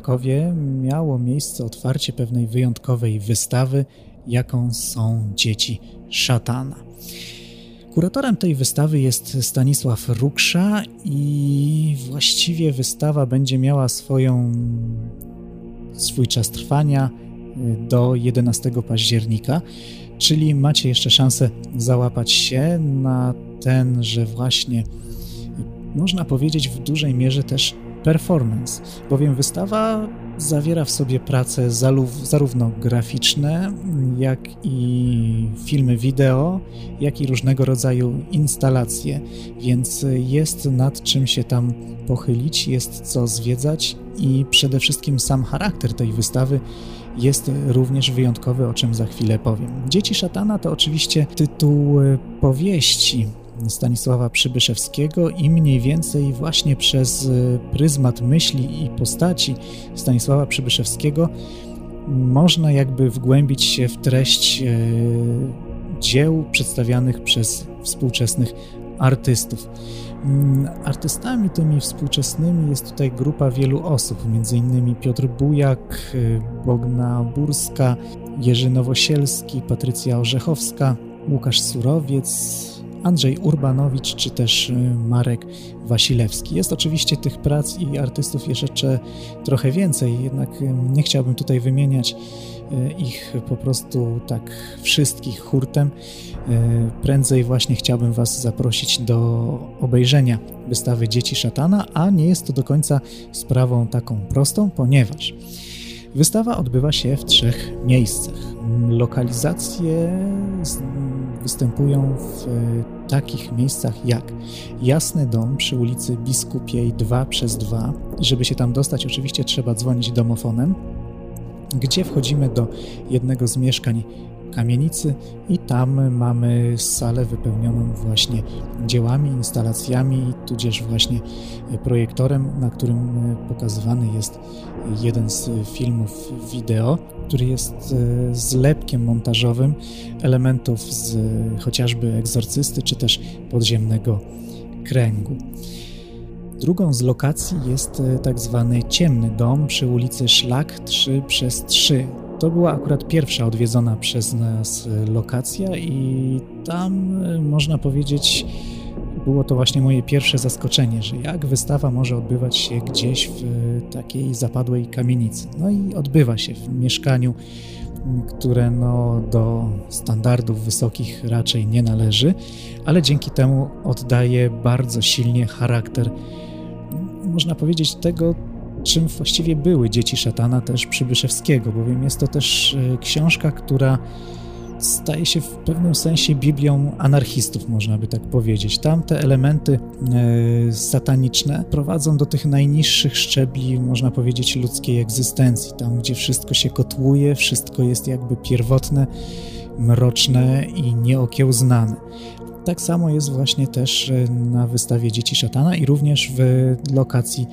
Krakowie miało miejsce otwarcie pewnej wyjątkowej wystawy, jaką są dzieci szatana. Kuratorem tej wystawy jest Stanisław Ruksza i właściwie wystawa będzie miała swoją, swój czas trwania y, do 11 października, czyli macie jeszcze szansę załapać się na ten, że właśnie można powiedzieć w dużej mierze też performance, bowiem wystawa zawiera w sobie prace zarówno graficzne, jak i filmy wideo, jak i różnego rodzaju instalacje, więc jest nad czym się tam pochylić, jest co zwiedzać i przede wszystkim sam charakter tej wystawy jest również wyjątkowy, o czym za chwilę powiem. Dzieci szatana to oczywiście tytuł powieści, Stanisława Przybyszewskiego i mniej więcej właśnie przez e, pryzmat myśli i postaci Stanisława Przybyszewskiego można jakby wgłębić się w treść e, dzieł przedstawianych przez współczesnych artystów. Mm, artystami tymi współczesnymi jest tutaj grupa wielu osób, m.in. Piotr Bujak, e, Bogna Burska, Jerzy Nowosielski, Patrycja Orzechowska, Łukasz Surowiec, Andrzej Urbanowicz czy też y, Marek Wasilewski. Jest oczywiście tych prac i artystów jeszcze trochę więcej, jednak y, nie chciałbym tutaj wymieniać y, ich po prostu tak wszystkich hurtem. Prędzej właśnie chciałbym Was zaprosić do obejrzenia wystawy Dzieci Szatana, a nie jest to do końca sprawą taką prostą, ponieważ Wystawa odbywa się w trzech miejscach. Lokalizacje występują w takich miejscach jak Jasny Dom przy ulicy Biskupiej 2 przez 2. Żeby się tam dostać, oczywiście trzeba dzwonić domofonem, gdzie wchodzimy do jednego z mieszkań kamienicy i tam mamy salę wypełnioną właśnie dziełami, instalacjami, tudzież właśnie projektorem, na którym pokazywany jest jeden z filmów wideo, który jest e, zlepkiem montażowym elementów z chociażby egzorcysty czy też podziemnego kręgu. Drugą z lokacji jest e, tak zwany ciemny dom przy ulicy Szlak 3 przez 3 to była akurat pierwsza odwiedzona przez nas e, lokacja i tam e, można powiedzieć było to właśnie moje pierwsze zaskoczenie, że jak wystawa może odbywać się gdzieś w e, takiej zapadłej kamienicy. No i odbywa się w mieszkaniu, które no, do standardów wysokich raczej nie należy, ale dzięki temu oddaje bardzo silnie charakter, można powiedzieć, tego, czym właściwie były Dzieci Szatana też Przybyszewskiego, bowiem jest to też e, książka, która staje się w pewnym sensie Biblią anarchistów, można by tak powiedzieć. Tam te elementy e, sataniczne prowadzą do tych najniższych szczebli, można powiedzieć, ludzkiej egzystencji. Tam, gdzie wszystko się kotłuje, wszystko jest jakby pierwotne, mroczne i nieokiełznane. Tak samo jest właśnie też e, na wystawie Dzieci Szatana i również w lokacji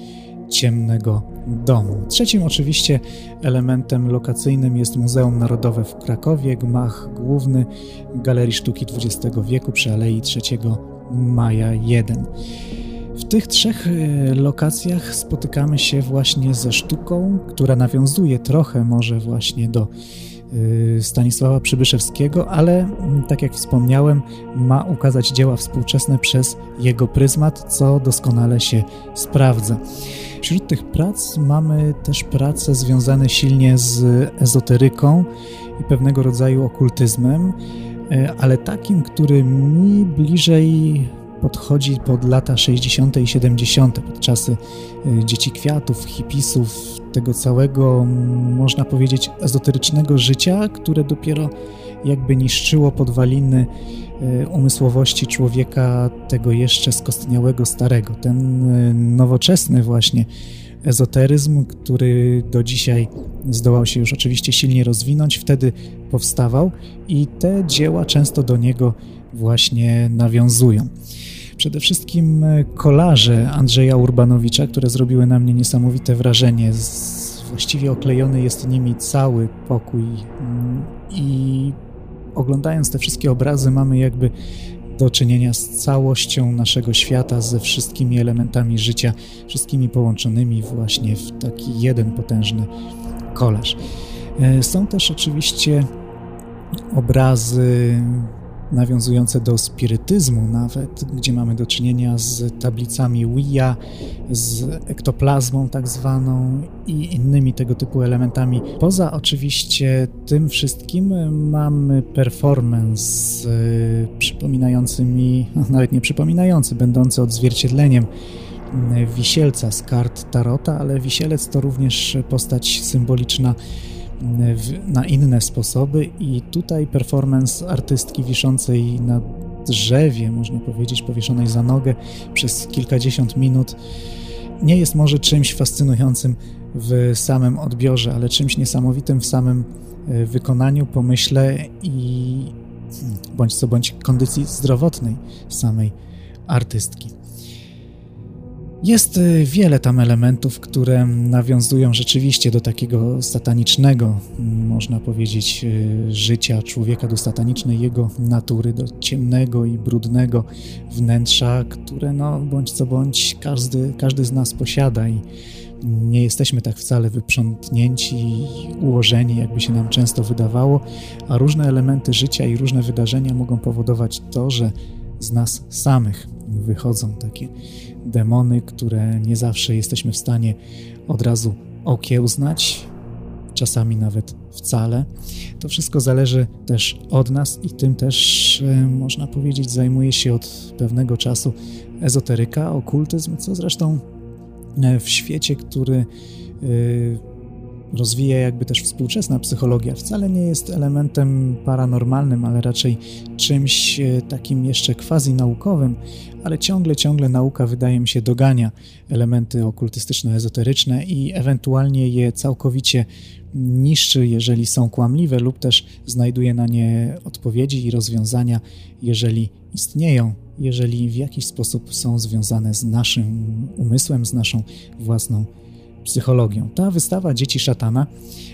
ciemnego domu. Trzecim oczywiście elementem lokacyjnym jest Muzeum Narodowe w Krakowie, gmach główny Galerii Sztuki XX wieku przy Alei 3 Maja 1. W tych trzech e, lokacjach spotykamy się właśnie ze sztuką, która nawiązuje trochę może właśnie do Stanisława Przybyszewskiego, ale mm, tak jak wspomniałem, ma ukazać dzieła współczesne przez jego pryzmat, co doskonale się sprawdza. Wśród tych prac mamy też prace związane silnie z ezoteryką i pewnego rodzaju okultyzmem, e, ale takim, który mi bliżej podchodzi pod lata 60. i 70., pod czasy e, dzieci kwiatów, hipisów, tego całego, można powiedzieć, ezoterycznego życia, które dopiero jakby niszczyło podwaliny e, umysłowości człowieka tego jeszcze skostniałego starego. Ten e, nowoczesny właśnie ezoteryzm, który do dzisiaj zdołał się już oczywiście silnie rozwinąć, wtedy powstawał i te dzieła często do niego właśnie nawiązują. Przede wszystkim e, kolarze Andrzeja Urbanowicza, które zrobiły na mnie niesamowite wrażenie. Właściwie oklejony jest nimi cały pokój mm, i oglądając te wszystkie obrazy mamy jakby do czynienia z całością naszego świata, ze wszystkimi elementami życia, wszystkimi połączonymi właśnie w taki jeden potężny kolaż. E, są też oczywiście obrazy nawiązujące do spirytyzmu nawet, gdzie mamy do czynienia z tablicami Ouija, z ektoplazmą tak zwaną i innymi tego typu elementami. Poza oczywiście tym wszystkim mamy performance y, przypominający mi, no, nawet nie przypominający, będący odzwierciedleniem wisielca z kart Tarota, ale wisielec to również postać symboliczna na inne sposoby i tutaj performance artystki wiszącej na drzewie, można powiedzieć, powieszonej za nogę przez kilkadziesiąt minut nie jest może czymś fascynującym w samym odbiorze, ale czymś niesamowitym w samym e, wykonaniu, pomyśle i hmm, bądź co bądź kondycji zdrowotnej samej artystki. Jest y, wiele tam elementów, które nawiązują rzeczywiście do takiego satanicznego, można powiedzieć, y, życia człowieka, do satanicznej jego natury, do ciemnego i brudnego wnętrza, które, no, bądź co bądź, każdy, każdy z nas posiada i nie jesteśmy tak wcale wyprzątnięci i ułożeni, jakby się nam często wydawało, a różne elementy życia i różne wydarzenia mogą powodować to, że z nas samych wychodzą takie demony, które nie zawsze jesteśmy w stanie od razu okiełznać, czasami nawet wcale. To wszystko zależy też od nas i tym też, e, można powiedzieć, zajmuje się od pewnego czasu ezoteryka, okultyzm, co zresztą e, w świecie, który e, rozwija jakby też współczesna psychologia, wcale nie jest elementem paranormalnym, ale raczej czymś takim jeszcze quasi-naukowym, ale ciągle, ciągle nauka wydaje mi się dogania elementy okultystyczno-ezoteryczne i ewentualnie je całkowicie niszczy, jeżeli są kłamliwe, lub też znajduje na nie odpowiedzi i rozwiązania, jeżeli istnieją, jeżeli w jakiś sposób są związane z naszym umysłem, z naszą własną psychologią. Ta wystawa Dzieci Szatana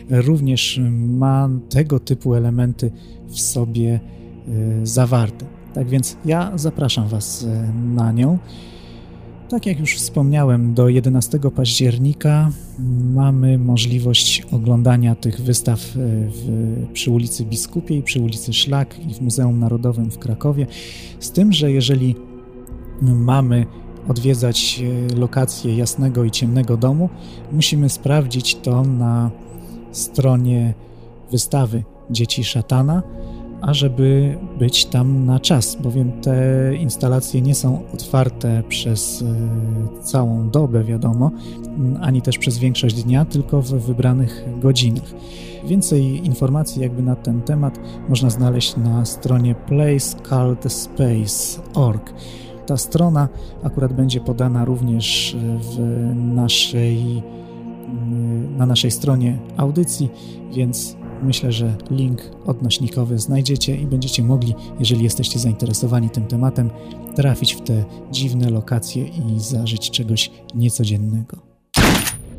również ma tego typu elementy w sobie y, zawarte. Tak więc ja zapraszam Was e, na nią. Tak jak już wspomniałem, do 11 października mamy możliwość oglądania tych wystaw e, w, przy ulicy Biskupiej, przy ulicy Szlak i w Muzeum Narodowym w Krakowie. Z tym, że jeżeli mamy odwiedzać e, lokację jasnego i ciemnego domu, musimy sprawdzić to na stronie wystawy Dzieci Szatana ażeby być tam na czas, bowiem te instalacje nie są otwarte przez e, całą dobę, wiadomo, ani też przez większość dnia, tylko w wybranych godzinach. Więcej informacji jakby na ten temat można znaleźć na stronie placecaldspace.org. Ta strona akurat będzie podana również w naszej, na naszej stronie audycji, więc Myślę, że link odnośnikowy znajdziecie i będziecie mogli, jeżeli jesteście zainteresowani tym tematem, trafić w te dziwne lokacje i zażyć czegoś niecodziennego.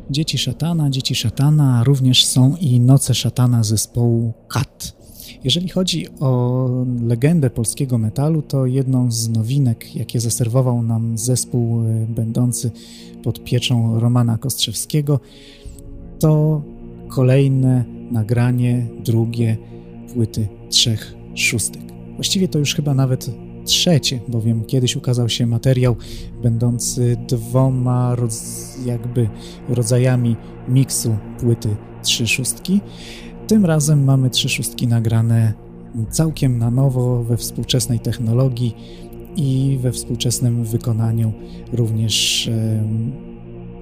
Dzieci szatana, dzieci szatana, również są i noce szatana zespołu Kat. Jeżeli chodzi o legendę polskiego metalu, to jedną z nowinek, jakie zaserwował nam zespół e, będący pod pieczą Romana Kostrzewskiego, to kolejne nagranie drugie płyty trzech szóstek. Właściwie to już chyba nawet trzecie, bowiem kiedyś ukazał się materiał będący dwoma jakby rodzajami miksu płyty trzy szóstki. Tym razem mamy trzy szóstki nagrane całkiem na nowo, we współczesnej technologii i we współczesnym wykonaniu również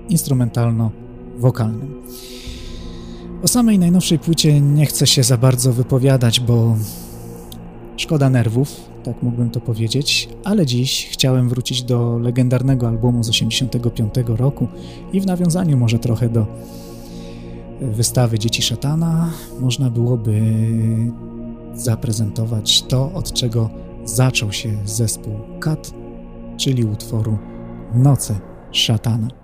instrumentalno-wokalnym. O samej najnowszej płycie nie chcę się za bardzo wypowiadać, bo szkoda nerwów, tak mógłbym to powiedzieć, ale dziś chciałem wrócić do legendarnego albumu z 1985 roku i w nawiązaniu może trochę do wystawy Dzieci Szatana można byłoby zaprezentować to, od czego zaczął się zespół Kat, czyli utworu Noce Szatana.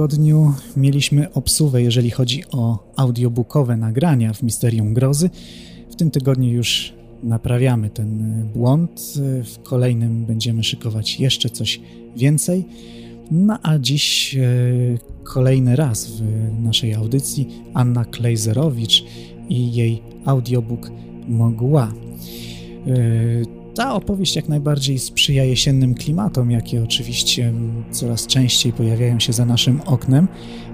Tygodniu mieliśmy obsuwę, jeżeli chodzi o audiobookowe nagrania w Misterium Grozy. W tym tygodniu już naprawiamy ten błąd. W kolejnym będziemy szykować jeszcze coś więcej. No a dziś e, kolejny raz w naszej audycji Anna Klejzerowicz i jej audiobook Mogła. Ta opowieść jak najbardziej sprzyja jesiennym klimatom, jakie oczywiście coraz częściej pojawiają się za naszym oknem,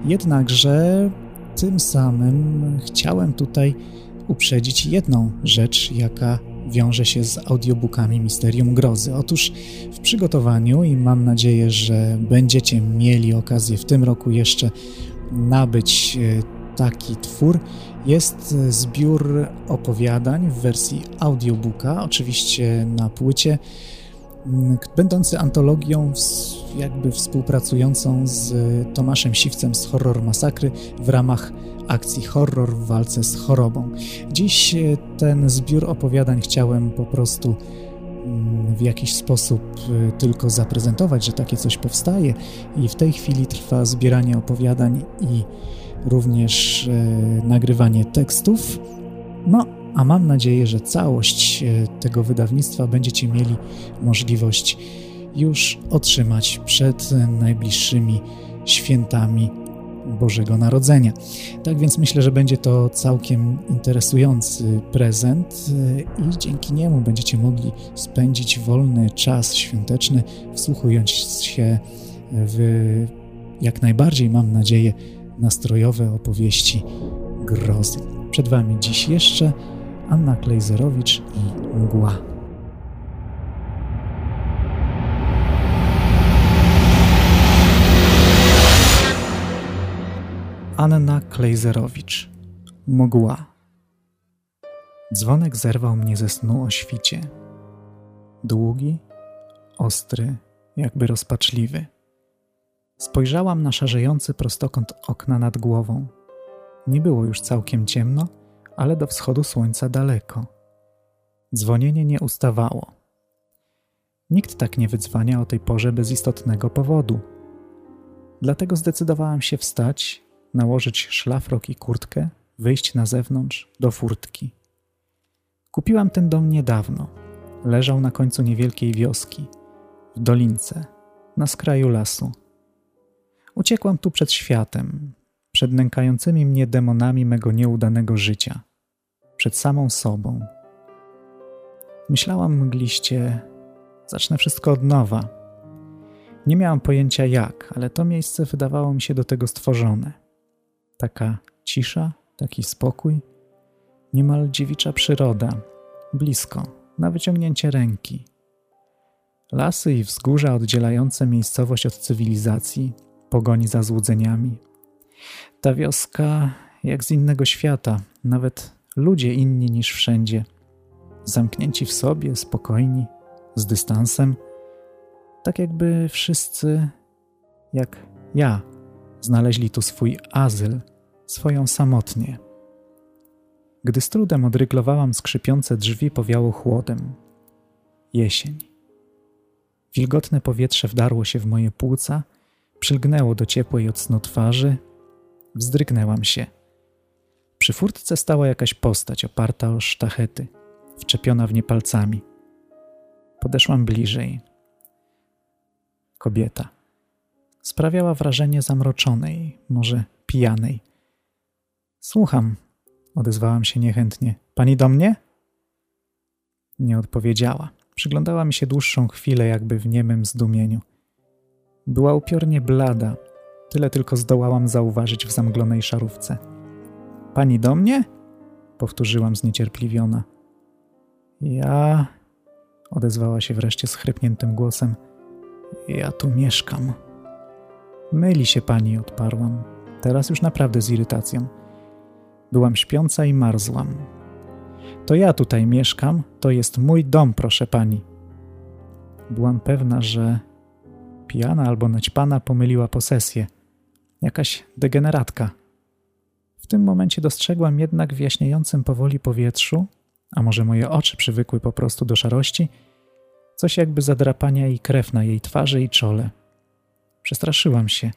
jednakże tym samym chciałem tutaj uprzedzić jedną rzecz, jaka wiąże się z audiobookami Misterium Grozy. Otóż w przygotowaniu i mam nadzieję, że będziecie mieli okazję w tym roku jeszcze nabyć e, taki twór, jest zbiór opowiadań w wersji audiobooka, oczywiście na płycie, będący antologią jakby współpracującą z Tomaszem Siwcem z Horror Masakry w ramach akcji Horror w walce z chorobą. Dziś ten zbiór opowiadań chciałem po prostu w jakiś sposób e, tylko zaprezentować, że takie coś powstaje i w tej chwili trwa zbieranie opowiadań i również e, nagrywanie tekstów. No, a mam nadzieję, że całość e, tego wydawnictwa będziecie mieli możliwość już otrzymać przed najbliższymi świętami Bożego Narodzenia. Tak więc myślę, że będzie to całkiem interesujący prezent e, i dzięki niemu będziecie mogli spędzić wolny czas świąteczny, wsłuchując się w jak najbardziej, mam nadzieję, nastrojowe opowieści grozy. Przed Wami dziś jeszcze Anna Klejzerowicz i Mgła. Anna Klejzerowicz Mgła Dzwonek zerwał mnie ze snu o świcie. Długi, ostry, jakby rozpaczliwy. Spojrzałam na szarzejący prostokąt okna nad głową. Nie było już całkiem ciemno, ale do wschodu słońca daleko. Dzwonienie nie ustawało. Nikt tak nie wydzwania o tej porze bez istotnego powodu. Dlatego zdecydowałam się wstać, nałożyć szlafrok i kurtkę, wyjść na zewnątrz, do furtki. Kupiłam ten dom niedawno. Leżał na końcu niewielkiej wioski, w dolince, na skraju lasu. Uciekłam tu przed światem, przed nękającymi mnie demonami mego nieudanego życia, przed samą sobą. Myślałam mgliście, zacznę wszystko od nowa. Nie miałam pojęcia jak, ale to miejsce wydawało mi się do tego stworzone. Taka cisza, taki spokój, niemal dziewicza przyroda, blisko, na wyciągnięcie ręki. Lasy i wzgórza oddzielające miejscowość od cywilizacji, pogoni za złudzeniami. Ta wioska jak z innego świata, nawet ludzie inni niż wszędzie. Zamknięci w sobie, spokojni, z dystansem, tak jakby wszyscy, jak ja, znaleźli tu swój azyl, swoją samotnie. Gdy z trudem odryglowałam skrzypiące drzwi, powiało chłodem. Jesień. Wilgotne powietrze wdarło się w moje płuca – Przylgnęło do ciepłej od snu twarzy. Wzdrygnęłam się. Przy furtce stała jakaś postać oparta o sztachety, wczepiona w nie palcami. Podeszłam bliżej. Kobieta. Sprawiała wrażenie zamroczonej, może pijanej. Słucham, odezwałam się niechętnie. Pani do mnie? Nie odpowiedziała. Przyglądała mi się dłuższą chwilę, jakby w niemym zdumieniu. Była upiornie blada, tyle tylko zdołałam zauważyć w zamglonej szarówce. Pani do mnie? powtórzyłam zniecierpliwiona. Ja, odezwała się wreszcie schrypniętym głosem. Ja tu mieszkam. Myli się pani, odparłam. Teraz już naprawdę z irytacją. Byłam śpiąca i marzłam. To ja tutaj mieszkam, to jest mój dom, proszę pani. Byłam pewna, że Pijana albo naćpana pomyliła posesję. Jakaś degeneratka. W tym momencie dostrzegłam jednak w jaśniejącym powoli powietrzu, a może moje oczy przywykły po prostu do szarości, coś jakby zadrapania i krew na jej twarzy i czole. Przestraszyłam się.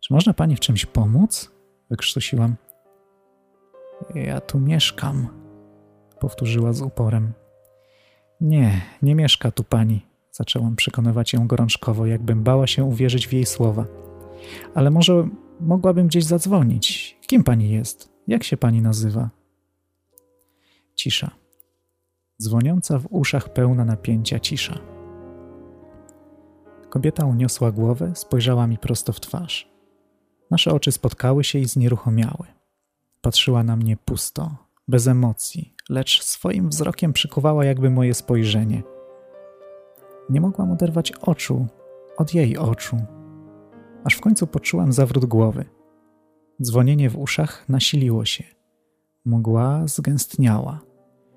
Czy można pani w czymś pomóc? Wykrztusiłam. Ja tu mieszkam, powtórzyła z uporem. Nie, nie mieszka tu pani, zaczęłam przekonywać ją gorączkowo, jakbym bała się uwierzyć w jej słowa. Ale może mogłabym gdzieś zadzwonić. Kim pani jest? Jak się pani nazywa? Cisza. Dzwoniąca w uszach pełna napięcia cisza. Kobieta uniosła głowę, spojrzała mi prosto w twarz. Nasze oczy spotkały się i znieruchomiały. Patrzyła na mnie pusto, bez emocji, lecz swoim wzrokiem przykuwała jakby moje spojrzenie. Nie mogłam oderwać oczu od jej oczu, aż w końcu poczułam zawrót głowy. Dzwonienie w uszach nasiliło się. Mgła zgęstniała.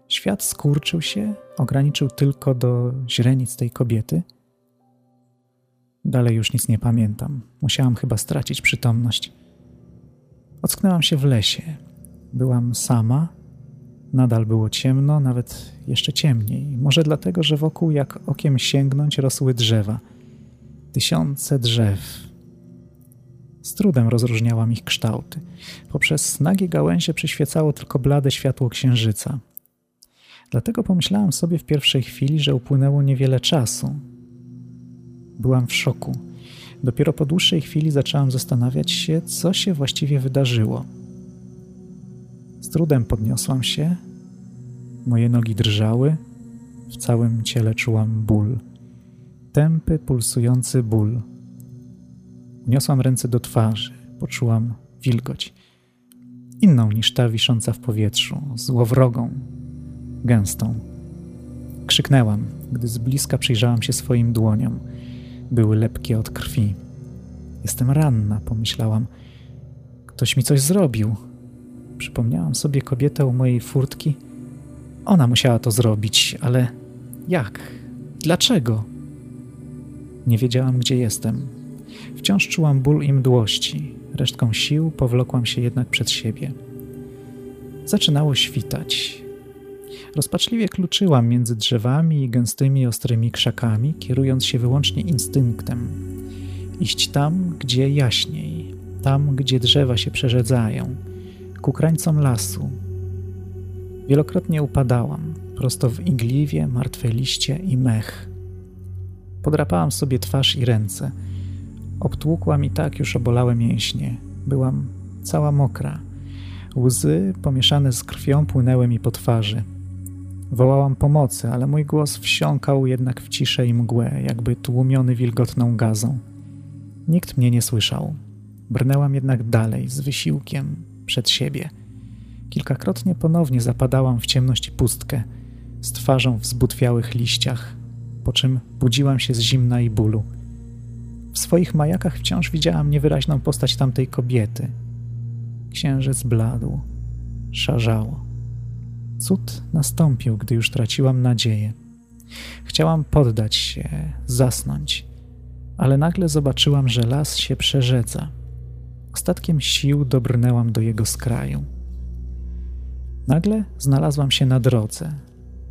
Świat skurczył się, ograniczył tylko do źrenic tej kobiety. Dalej już nic nie pamiętam. Musiałam chyba stracić przytomność. Ocknęłam się w lesie. Byłam sama. Nadal było ciemno, nawet jeszcze ciemniej. Może dlatego, że wokół, jak okiem sięgnąć, rosły drzewa. Tysiące drzew. Z trudem rozróżniałam ich kształty. Poprzez nagie gałęzie przyświecało tylko blade światło księżyca. Dlatego pomyślałam sobie w pierwszej chwili, że upłynęło niewiele czasu. Byłam w szoku. Dopiero po dłuższej chwili zaczęłam zastanawiać się, co się właściwie wydarzyło. Z trudem podniosłam się, moje nogi drżały, w całym ciele czułam ból. Tępy, pulsujący ból. Uniosłam ręce do twarzy, poczułam wilgoć. Inną niż ta wisząca w powietrzu, złowrogą, gęstą. Krzyknęłam, gdy z bliska przyjrzałam się swoim dłoniom. Były lepkie od krwi. Jestem ranna, pomyślałam. Ktoś mi coś zrobił. Przypomniałam sobie kobietę u mojej furtki. Ona musiała to zrobić, ale jak? Dlaczego? Nie wiedziałam, gdzie jestem. Wciąż czułam ból i mdłości. Resztką sił powlokłam się jednak przed siebie. Zaczynało świtać. Rozpaczliwie kluczyłam między drzewami i gęstymi, ostrymi krzakami, kierując się wyłącznie instynktem. Iść tam, gdzie jaśniej, tam, gdzie drzewa się przerzedzają, ku krańcom lasu. Wielokrotnie upadałam, prosto w igliwie, martwe liście i mech. Podrapałam sobie twarz i ręce. Obtłukłam i tak już obolałe mięśnie. Byłam cała mokra. Łzy pomieszane z krwią płynęły mi po twarzy. Wołałam pomocy, ale mój głos wsiąkał jednak w ciszę i mgłę, jakby tłumiony wilgotną gazą. Nikt mnie nie słyszał. Brnęłam jednak dalej, z wysiłkiem, przed siebie. Kilkakrotnie ponownie zapadałam w ciemność i pustkę, z twarzą w zbutwiałych liściach, po czym budziłam się z zimna i bólu. W swoich majakach wciąż widziałam niewyraźną postać tamtej kobiety. Księżyc bladł, szarzało. Cud nastąpił, gdy już traciłam nadzieję. Chciałam poddać się, zasnąć, ale nagle zobaczyłam, że las się przerzedza. Ostatkiem sił dobrnęłam do jego skraju. Nagle znalazłam się na drodze,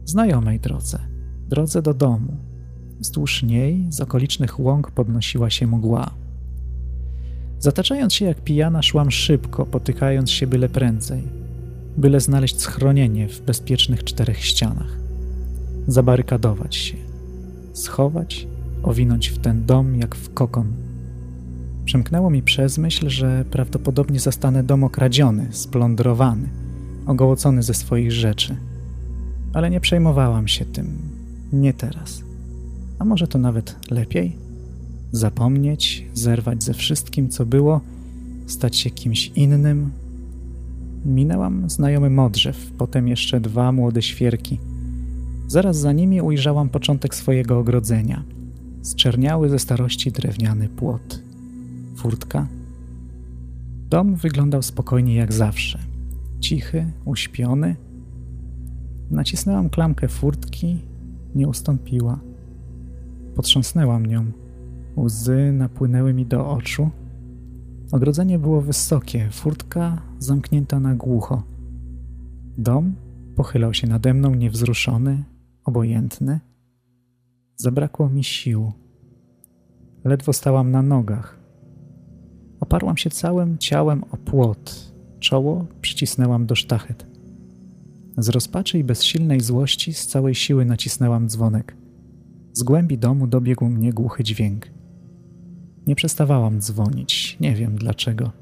znajomej drodze, drodze do domu. Wzdłuż niej z okolicznych łąk podnosiła się mgła. Zataczając się jak pijana, szłam szybko, potykając się byle prędzej byle znaleźć schronienie w bezpiecznych czterech ścianach, zabarykadować się, schować, owinąć w ten dom jak w kokon. Przemknęło mi przez myśl, że prawdopodobnie zastanę dom okradziony, splądrowany, ogołocony ze swoich rzeczy. Ale nie przejmowałam się tym, nie teraz. A może to nawet lepiej? Zapomnieć, zerwać ze wszystkim, co było, stać się kimś innym, Minęłam znajomy modrzew, potem jeszcze dwa młode świerki. Zaraz za nimi ujrzałam początek swojego ogrodzenia. Zczerniały ze starości drewniany płot. Furtka. Dom wyglądał spokojnie jak zawsze. Cichy, uśpiony. Nacisnęłam klamkę furtki, nie ustąpiła. Potrząsnęłam nią. Łzy napłynęły mi do oczu. Ogrodzenie było wysokie, furtka zamknięta na głucho. Dom pochylał się nade mną niewzruszony, obojętny. Zabrakło mi sił. Ledwo stałam na nogach. Oparłam się całym ciałem o płot. Czoło przycisnęłam do sztachet. Z rozpaczy i bezsilnej złości z całej siły nacisnęłam dzwonek. Z głębi domu dobiegł mnie głuchy dźwięk. Nie przestawałam dzwonić, nie wiem dlaczego.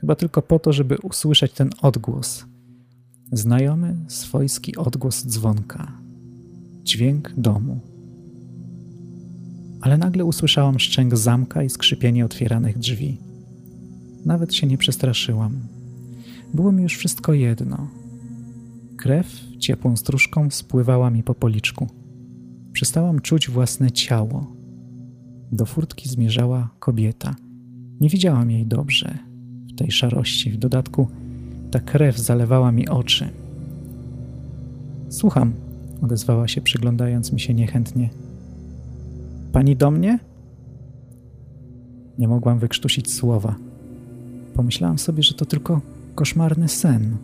Chyba tylko po to, żeby usłyszeć ten odgłos. Znajomy, swojski odgłos dzwonka. Dźwięk domu. Ale nagle usłyszałam szczęk zamka i skrzypienie otwieranych drzwi. Nawet się nie przestraszyłam. Było mi już wszystko jedno. Krew ciepłą stróżką spływała mi po policzku. Przestałam czuć własne ciało. Do furtki zmierzała kobieta. Nie widziałam jej dobrze w tej szarości. W dodatku ta krew zalewała mi oczy. Słucham, odezwała się, przyglądając mi się niechętnie. Pani do mnie? Nie mogłam wykrztusić słowa. Pomyślałam sobie, że to tylko koszmarny sen.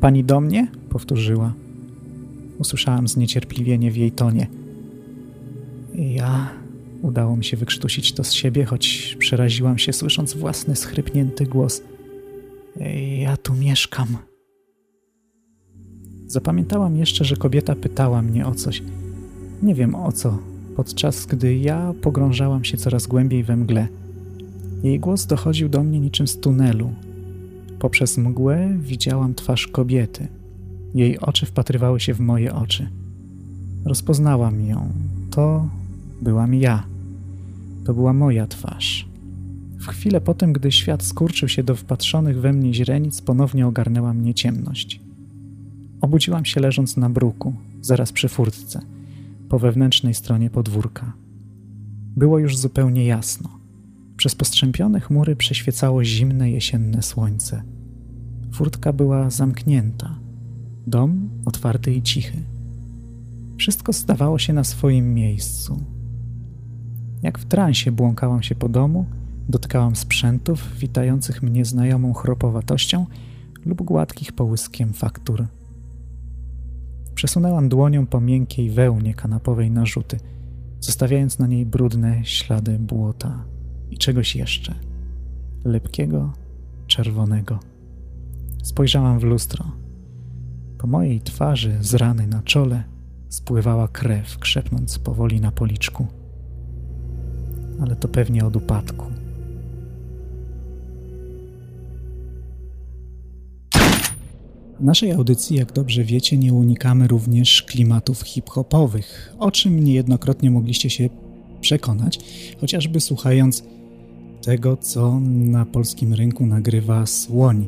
Pani do mnie? powtórzyła. Usłyszałam zniecierpliwienie w jej tonie. Ja. Udało mi się wykrztusić to z siebie, choć przeraziłam się, słysząc własny schrypnięty głos. Ja tu mieszkam. Zapamiętałam jeszcze, że kobieta pytała mnie o coś. Nie wiem o co, podczas gdy ja pogrążałam się coraz głębiej we mgle. Jej głos dochodził do mnie niczym z tunelu. Poprzez mgłę widziałam twarz kobiety. Jej oczy wpatrywały się w moje oczy. Rozpoznałam ją. To byłam ja. To była moja twarz. W chwilę potem, gdy świat skurczył się do wpatrzonych we mnie źrenic, ponownie ogarnęła mnie ciemność. Obudziłam się leżąc na bruku, zaraz przy furtce, po wewnętrznej stronie podwórka. Było już zupełnie jasno. Przez postrzępione chmury przeświecało zimne jesienne słońce. Furtka była zamknięta, dom otwarty i cichy. Wszystko stawało się na swoim miejscu. Jak w transie błąkałam się po domu, dotykałam sprzętów witających mnie znajomą chropowatością lub gładkich połyskiem faktur. Przesunęłam dłonią po miękkiej wełnie kanapowej narzuty, zostawiając na niej brudne ślady błota i czegoś jeszcze lepkiego, czerwonego. Spojrzałam w lustro. Po mojej twarzy z rany na czole spływała krew, krzepnąc powoli na policzku. Ale to pewnie od upadku. W naszej audycji, jak dobrze wiecie, nie unikamy również klimatów hip-hopowych, o czym niejednokrotnie mogliście się przekonać, chociażby słuchając tego, co na polskim rynku nagrywa Słoń.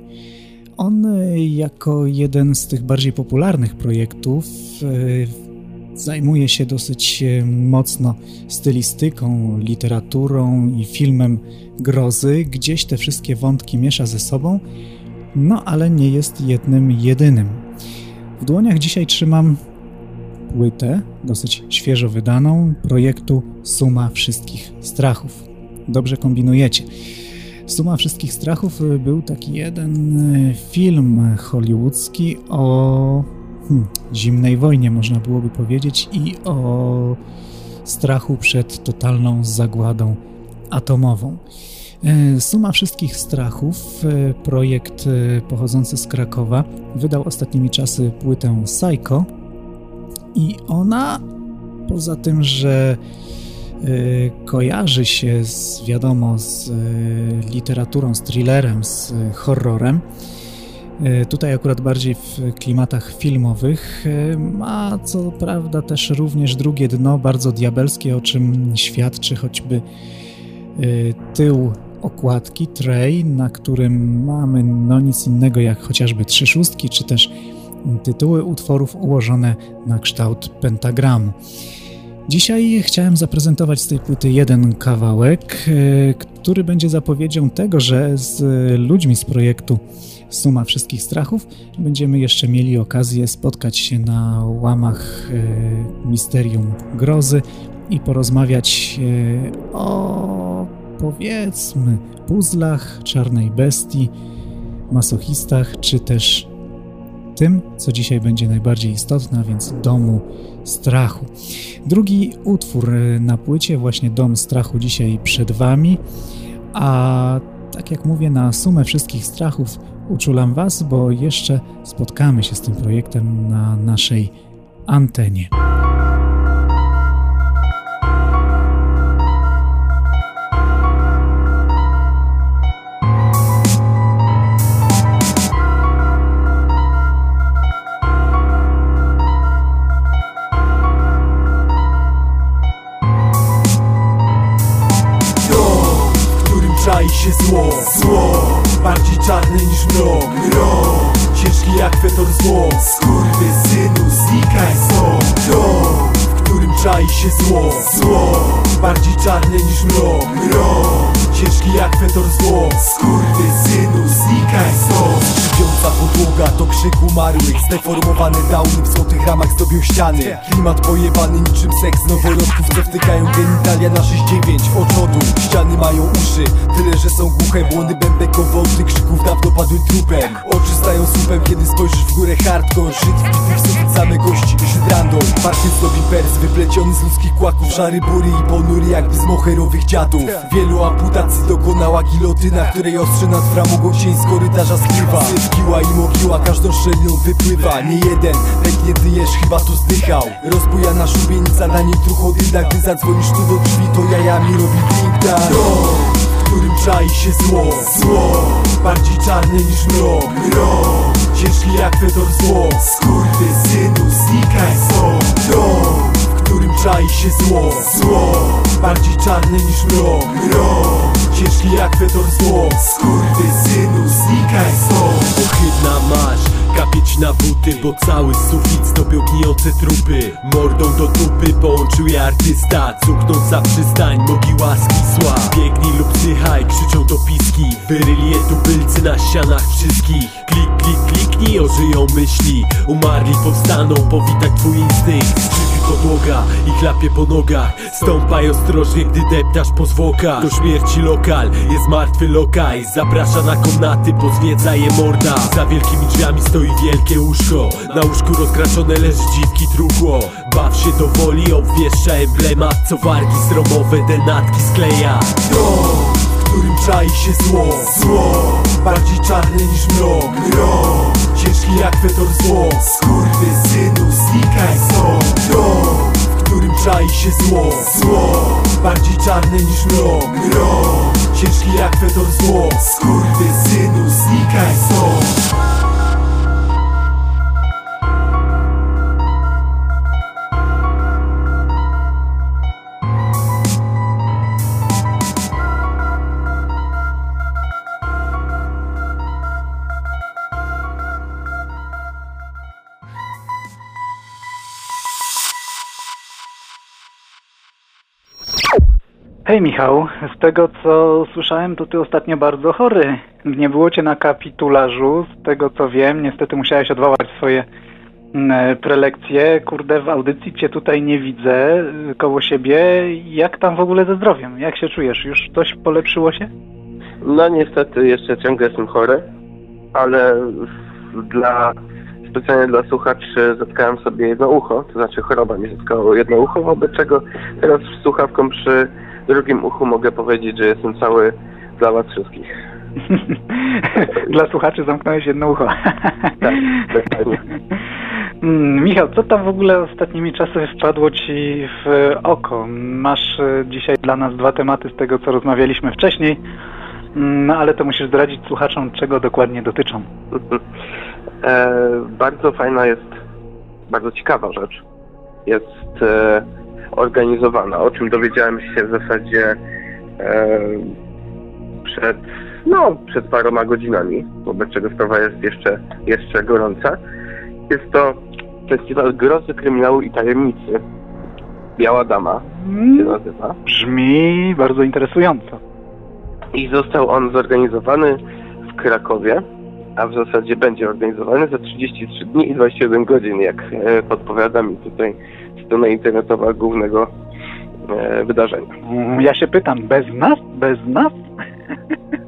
On e, jako jeden z tych bardziej popularnych projektów e, zajmuje się dosyć e, mocno stylistyką, literaturą i filmem grozy. Gdzieś te wszystkie wątki miesza ze sobą, no ale nie jest jednym jedynym. W dłoniach dzisiaj trzymam płytę, dosyć świeżo wydaną, projektu Suma Wszystkich Strachów. Dobrze kombinujecie. Suma wszystkich strachów y, był taki jeden y, film hollywoodzki o hmm, zimnej wojnie, można byłoby powiedzieć, i o strachu przed totalną zagładą atomową. Y, Suma wszystkich strachów, projekt pochodzący z Krakowa, wydał ostatnimi czasy płytę Psycho i ona, poza tym, że kojarzy się z, wiadomo, z y, literaturą, z thrillerem, z horrorem. Y, tutaj akurat bardziej w klimatach filmowych. Ma co prawda też również drugie dno, bardzo diabelskie, o czym świadczy choćby tył okładki, tray, na którym mamy no nic innego jak chociażby trzy szóstki, czy też tytuły utworów ułożone na kształt pentagramu. Dzisiaj chciałem zaprezentować z tej płyty jeden kawałek, e, który będzie zapowiedzią tego, że z ludźmi z projektu Suma Wszystkich Strachów będziemy jeszcze mieli okazję spotkać się na łamach e, Misterium Grozy i porozmawiać e, o powiedzmy puzzlach, czarnej bestii, masochistach, czy też tym, co dzisiaj będzie najbardziej istotne, a więc domu strachu. Drugi utwór na płycie, właśnie Dom Strachu, dzisiaj przed Wami, A tak jak mówię, na sumę wszystkich strachów uczulam Was, bo jeszcze spotkamy się z tym projektem na naszej antenie. Się zło Zło, bardziej czarne niż mrok. Mrok, ciężki jak fetor zło Skurwy synu, znikaj stąd Dom, w którym czai się zło Zło, bardziej czarne niż mrok. Mrok, ciężki jak fetor zło. Skurwy synu, znikaj stąd. Skrzypiąca podłoga to krzyk umarłych Zdeformowane downy w złotych ramach zdobią ściany. Klimat pojebany niczym seks. Noworodków Co wtykają genitalia na 6-9 oczodu Ściany mają uszy, tyle że są głuche Błony bębek owoty, krzyków dawno padły trupem. Oczy stają słupem, kiedy spojrzysz w górę hardcore. Żyd wbity w sufit same gości, żydrandą Parkiet zdobi pers, wypleciony z ludzkich kłaków. Szary bury i ponury jakby z moherowych dziadów. Wielu amputacji dokonała gilotyna Której ostrze nad framugą cień z korytarza skrywa. Kiła i mogiła, każdą szczeliną wypływa. Nie jeden, pęknięty jesz chyba tu zdychał. Rozbujana szubienica, na niej truchodyna Gdy zadzwonisz tu do drzwi, to jajami robi ding dong którym czai się zło. Zło, bardziej czarny niż mrok. Mrok, ciężki jak fetor zło. Skurwy synu, znikaj stąd czai się zło Zło, bardziej czarny niż mrok. Mrok, ciężki jak fetor zło Skurwy synu, znikaj stąd. Ohydna masz Kapieć na buty, bo cały sufit zdobią gnijące trupy. Mordą do dupy połączył je artysta. Cuchnąca przystań, mogiła skisła Biegnij lub psychaj, krzyczą do piski Wyryli je tubylcy na ścianach wszystkich. Klik, klik, kliknij, ożyją myśli. Umarli powstaną, powitać twój instynkt. Skrzypi podłoga i chlapie po nogach. Stąpaj ostrożnie, gdy deptasz po zwłokach. Do śmierci lokal, jest martwy lokaj. Zaprasza na komnaty, pozwiedza je morda. Za wielkimi drzwiami stoi wielkie łóżko. Na łóżku rozkraczone leży dziwki truchło. Baw się do woli, obwieszcza emblemat Co wargi sromowe, denatki skleja. Dom, w którym czai się zło. Zło, bardziej czarny niż mrok. Mrok, ciężki jak fetor zło. Skurwy synu, znikaj stąd Dom, w którym czai się zło. Zło, bardziej czarny niż mrok. Mrok, ciężki jak fetor zło. Skurwy synu, znikaj stąd Hej Michał, z tego co słyszałem, to ty ostatnio bardzo chory. Nie było cię na kapitularzu, z tego co wiem, niestety musiałeś odwołać swoje mm, prelekcje. Kurde, w audycji cię tutaj nie widzę y, koło siebie. Jak tam w ogóle ze zdrowiem? Jak się czujesz? Już coś polepszyło się? No niestety jeszcze ciągle jestem chory, ale dla specjalnie dla słuchaczy zatkałem sobie jedno ucho, to znaczy choroba mi zatkało jedno ucho, wobec czego teraz z słuchawką przy drugim uchu mogę powiedzieć, że jestem cały dla was wszystkich. Dla słuchaczy zamknąłeś jedno ucho. Tak, dokładnie. Mm, Michał, co tam w ogóle ostatnimi czasy wpadło Ci w oko? Masz e, dzisiaj dla nas dwa tematy z tego, co rozmawialiśmy wcześniej, Mm, no ale to musisz zdradzić słuchaczom, czego dokładnie dotyczą. E, bardzo fajna jest, bardzo ciekawa rzecz. Jest e, organizowana, o czym dowiedziałem się w zasadzie e, przed, no, przed paroma godzinami, wobec czego sprawa jest jeszcze, jeszcze gorąca. Jest to Festiwal Grozy, Kryminału i Tajemnicy. Biała Dama się nazywa. Brzmi bardzo interesująco. I został on zorganizowany w Krakowie, a w zasadzie będzie organizowany za 33 dni i 21 godzin, jak e, podpowiada mi tutaj strona internetowa głównego e, wydarzenia. Mm, Ja się pytam, bez nas? Bez nas?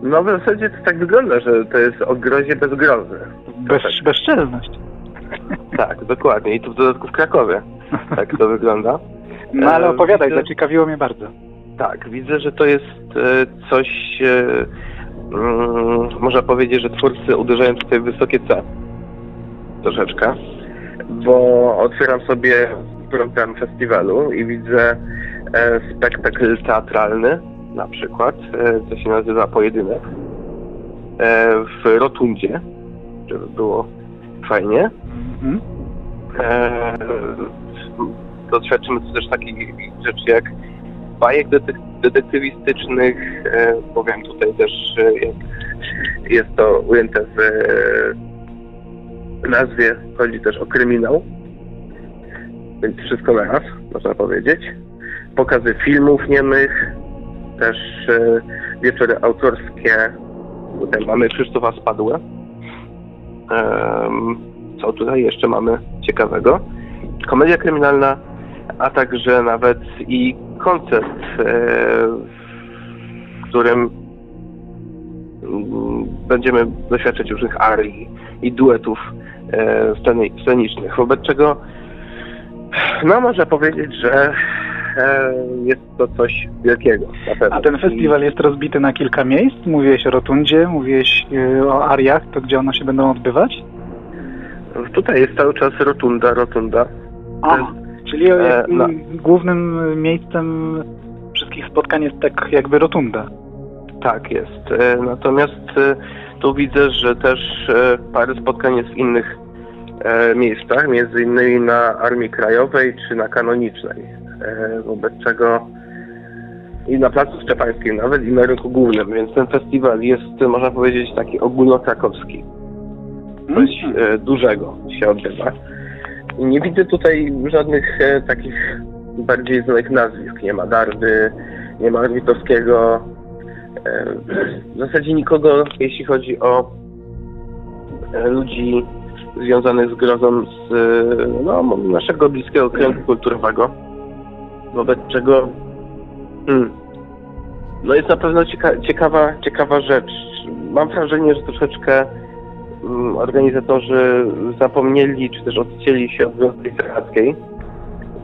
No w zasadzie to tak wygląda, że to jest o grozie bez grozy. Bez, bezczelność. Tak, dokładnie. I to w dodatku w Krakowie. Tak to wygląda. No ale E, opowiadaj, widzę- zaciekawiło mnie bardzo. tak, widzę, że to jest e, coś, mm, można powiedzieć, że twórcy uderzają tutaj w wysokie C. Troszeczkę. Bo otwieram sobie program festiwalu i widzę e, spektakl teatralny, na przykład, e, co się nazywa Pojedynek, e, w Rotundzie, żeby było fajnie. Mhm. E, doświadczymy też takich rzeczy jak bajek detek- detektywistycznych, e, powiem tutaj też, e, jak jest to ujęte w e, nazwie, chodzi też o kryminał, więc wszystko na raz, można powiedzieć. Pokazy filmów niemych, też e, wieczory autorskie, tutaj mamy Krzysztofa Spadłe. Em, co tutaj jeszcze mamy ciekawego? Komedia kryminalna, a także nawet i koncert, e, w którym mm, będziemy doświadczać różnych arii i duetów e, scenicznych, wobec czego no można powiedzieć, że e, jest to coś wielkiego. A ten festiwal jest rozbity na kilka miejsc? Mówiłeś o Rotundzie, mówiłeś y, o Ariach, to gdzie one się będą odbywać? Tutaj jest cały czas rotunda, rotunda. A, czyli e, no. głównym miejscem wszystkich spotkań jest tak jakby Rotunda. Tak jest. E, Natomiast e, tu widzę, że też e, parę spotkań jest w innych e, miejscach, między innymi na Armii Krajowej czy na Kanonicznej. E, Wobec czego i na Placu Szczepańskim nawet i na rynku głównym, więc ten festiwal jest, można powiedzieć, taki ogólnokrakowski. Coś e, dużego się odbywa. I nie widzę tutaj żadnych e, takich bardziej znanych nazwisk. Nie ma Dardy, nie ma Witowskiego, E, W zasadzie nikogo, jeśli chodzi o e, ludzi związanych z grozą z e, no, naszego bliskiego kręgu kulturowego, wobec czego hmm, no jest na pewno cieka ciekawa, ciekawa rzecz. Mam wrażenie, że troszeczkę mm, organizatorzy zapomnieli, czy też odcięli się od gwiazdy literackiej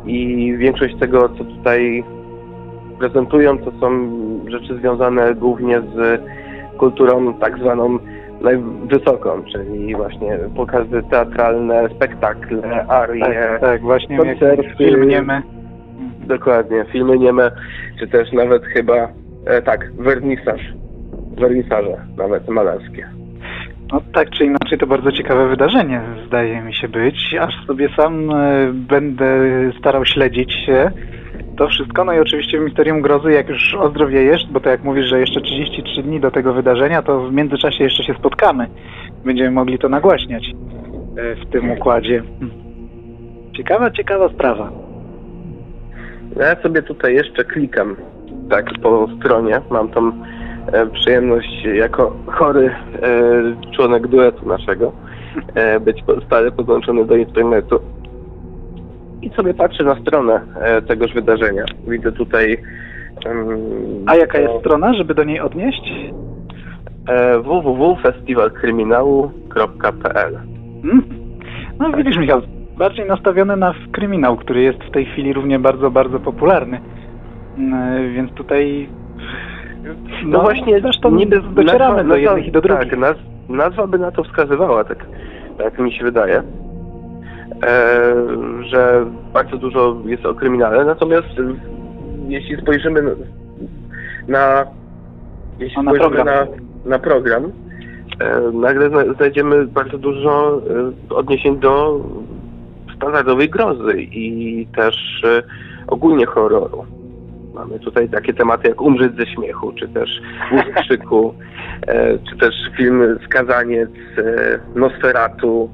i większość tego, co tutaj prezentują, to są rzeczy związane głównie z kulturą tak zwaną najwysoką, czyli właśnie pokazy teatralne, spektakle, arie, Tak, tak, właśnie jak koncerty. film niemy. dokładnie, filmy nieme, czy też nawet chyba, e, tak, wernisaż, wernisaże nawet malarskie. No tak czy inaczej to bardzo ciekawe wydarzenie zdaje mi się być, aż sobie sam e, będę starał śledzić się to wszystko. No i oczywiście w Misterium Grozy jak już ozdrowiejesz, bo to jak mówisz, że jeszcze 33 dni do tego wydarzenia, to w międzyczasie jeszcze się spotkamy. Będziemy mogli to nagłaśniać e, w tym układzie. Ciekawa, ciekawa sprawa. Ja sobie tutaj jeszcze klikam tak po stronie. Mam tą e, przyjemność jako chory e, członek duetu naszego e, być po- stale podłączony do internetu. I sobie patrzę na stronę e, tegoż wydarzenia. Widzę tutaj A jaka jest strona, żeby do niej odnieść? e, www.festiwalkryminału.pl Mhm. No widzisz Michał, bardziej nastawiony na kryminał, który jest w tej chwili równie bardzo, bardzo popularny. Mm, Więc tutaj No, właśnie, zresztą niby docieramy nazwa- do jednych i do drugich. Tak, naz, nazwa by na to wskazywała, tak, tak mi się wydaje, e, że bardzo dużo jest o kryminale, natomiast e, jeśli spojrzymy na, jeśli na spojrzymy program. na, na program, e, nagle zna- znajdziemy bardzo dużo e, odniesień do standardowej grozy i też e, ogólnie horroru. Mamy tutaj takie tematy jak Umrzeć ze śmiechu, czy też Głos krzyku, e, czy też film Skazaniec, e, Nosferatu.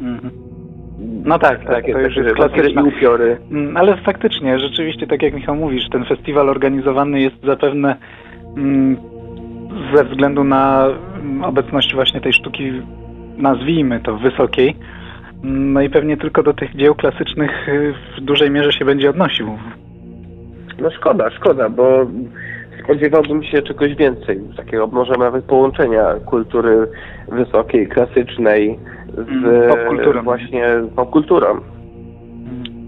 Mhm. No tak, tak, Takie to już jest klasyczne. i upiory. Mm, Ale faktycznie, rzeczywiście, tak jak Michał mówisz, ten festiwal organizowany jest zapewne mm, ze względu na mm, obecność właśnie tej sztuki, nazwijmy to, wysokiej. No i pewnie tylko do tych dzieł klasycznych y, w dużej mierze się będzie odnosił. No szkoda, szkoda, bo spodziewałbym się czegoś więcej, takiego może nawet połączenia kultury wysokiej, klasycznej z Mm, popkulturą. właśnie popkulturą.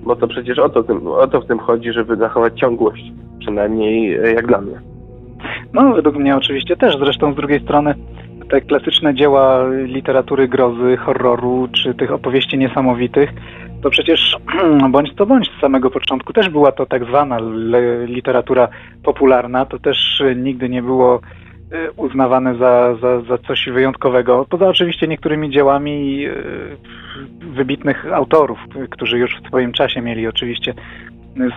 Bo to przecież o to, tym- o to w tym chodzi, żeby zachować ciągłość przynajmniej jak dla mnie. No, według mnie oczywiście też. Zresztą z drugiej strony te klasyczne dzieła literatury grozy, horroru czy tych opowieści niesamowitych, to przecież bądź to bądź z samego początku też była to tak zwana literatura popularna. To też nigdy nie było e, uznawane za, za, za coś wyjątkowego. Poza oczywiście niektórymi dziełami e, wybitnych autorów, którzy już w swoim czasie mieli oczywiście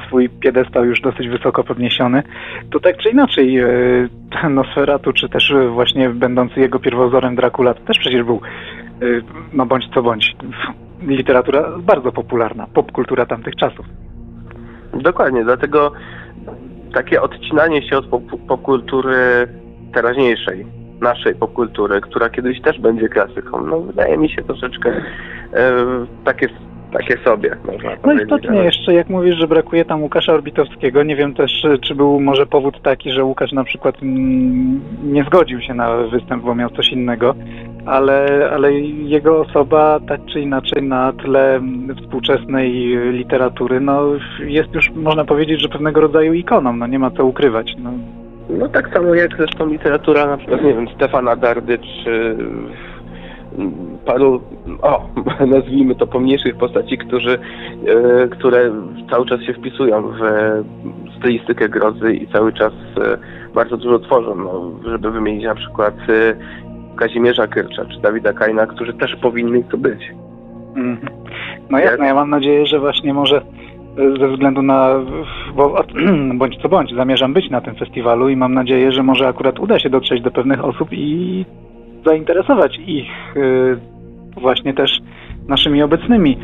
swój piedestał już dosyć wysoko podniesiony, to tak czy inaczej e, Nosferatu, czy też właśnie będący jego pierwowzorem Dracula, to też przecież był, no bądź co bądź, literatura bardzo popularna, popkultura tamtych czasów. Dokładnie, dlatego takie odcinanie się od popkultury teraźniejszej, naszej popkultury, która kiedyś też będzie klasyką, no wydaje mi się troszeczkę e, takie takie sobie. no istotnie ale... jeszcze, jak mówisz, że brakuje tam Łukasza Orbitowskiego, nie wiem też, czy był może powód taki, że Łukasz na przykład mm, nie zgodził się na występ, bo miał coś innego, ale, ale jego osoba tak czy inaczej na tle współczesnej literatury, no jest już, można powiedzieć, że pewnego rodzaju ikoną, no nie ma co ukrywać. No. No tak samo jak zresztą literatura na przykład, nie wiem, Stefana Dardy czy paru, o, nazwijmy to pomniejszych postaci, którzy, e, które cały czas się wpisują w stylistykę grozy i cały czas e, bardzo dużo tworzą, no, żeby wymienić na przykład e, Kazimierza Kyrcza czy Dawida Kajna, którzy też powinni tu być. Mm. No jasne, ja mam nadzieję, że właśnie może ze względu na, bo, bądź co bądź, zamierzam być na tym festiwalu i mam nadzieję, że może akurat uda się dotrzeć do pewnych osób i zainteresować ich y, właśnie też naszymi obecnymi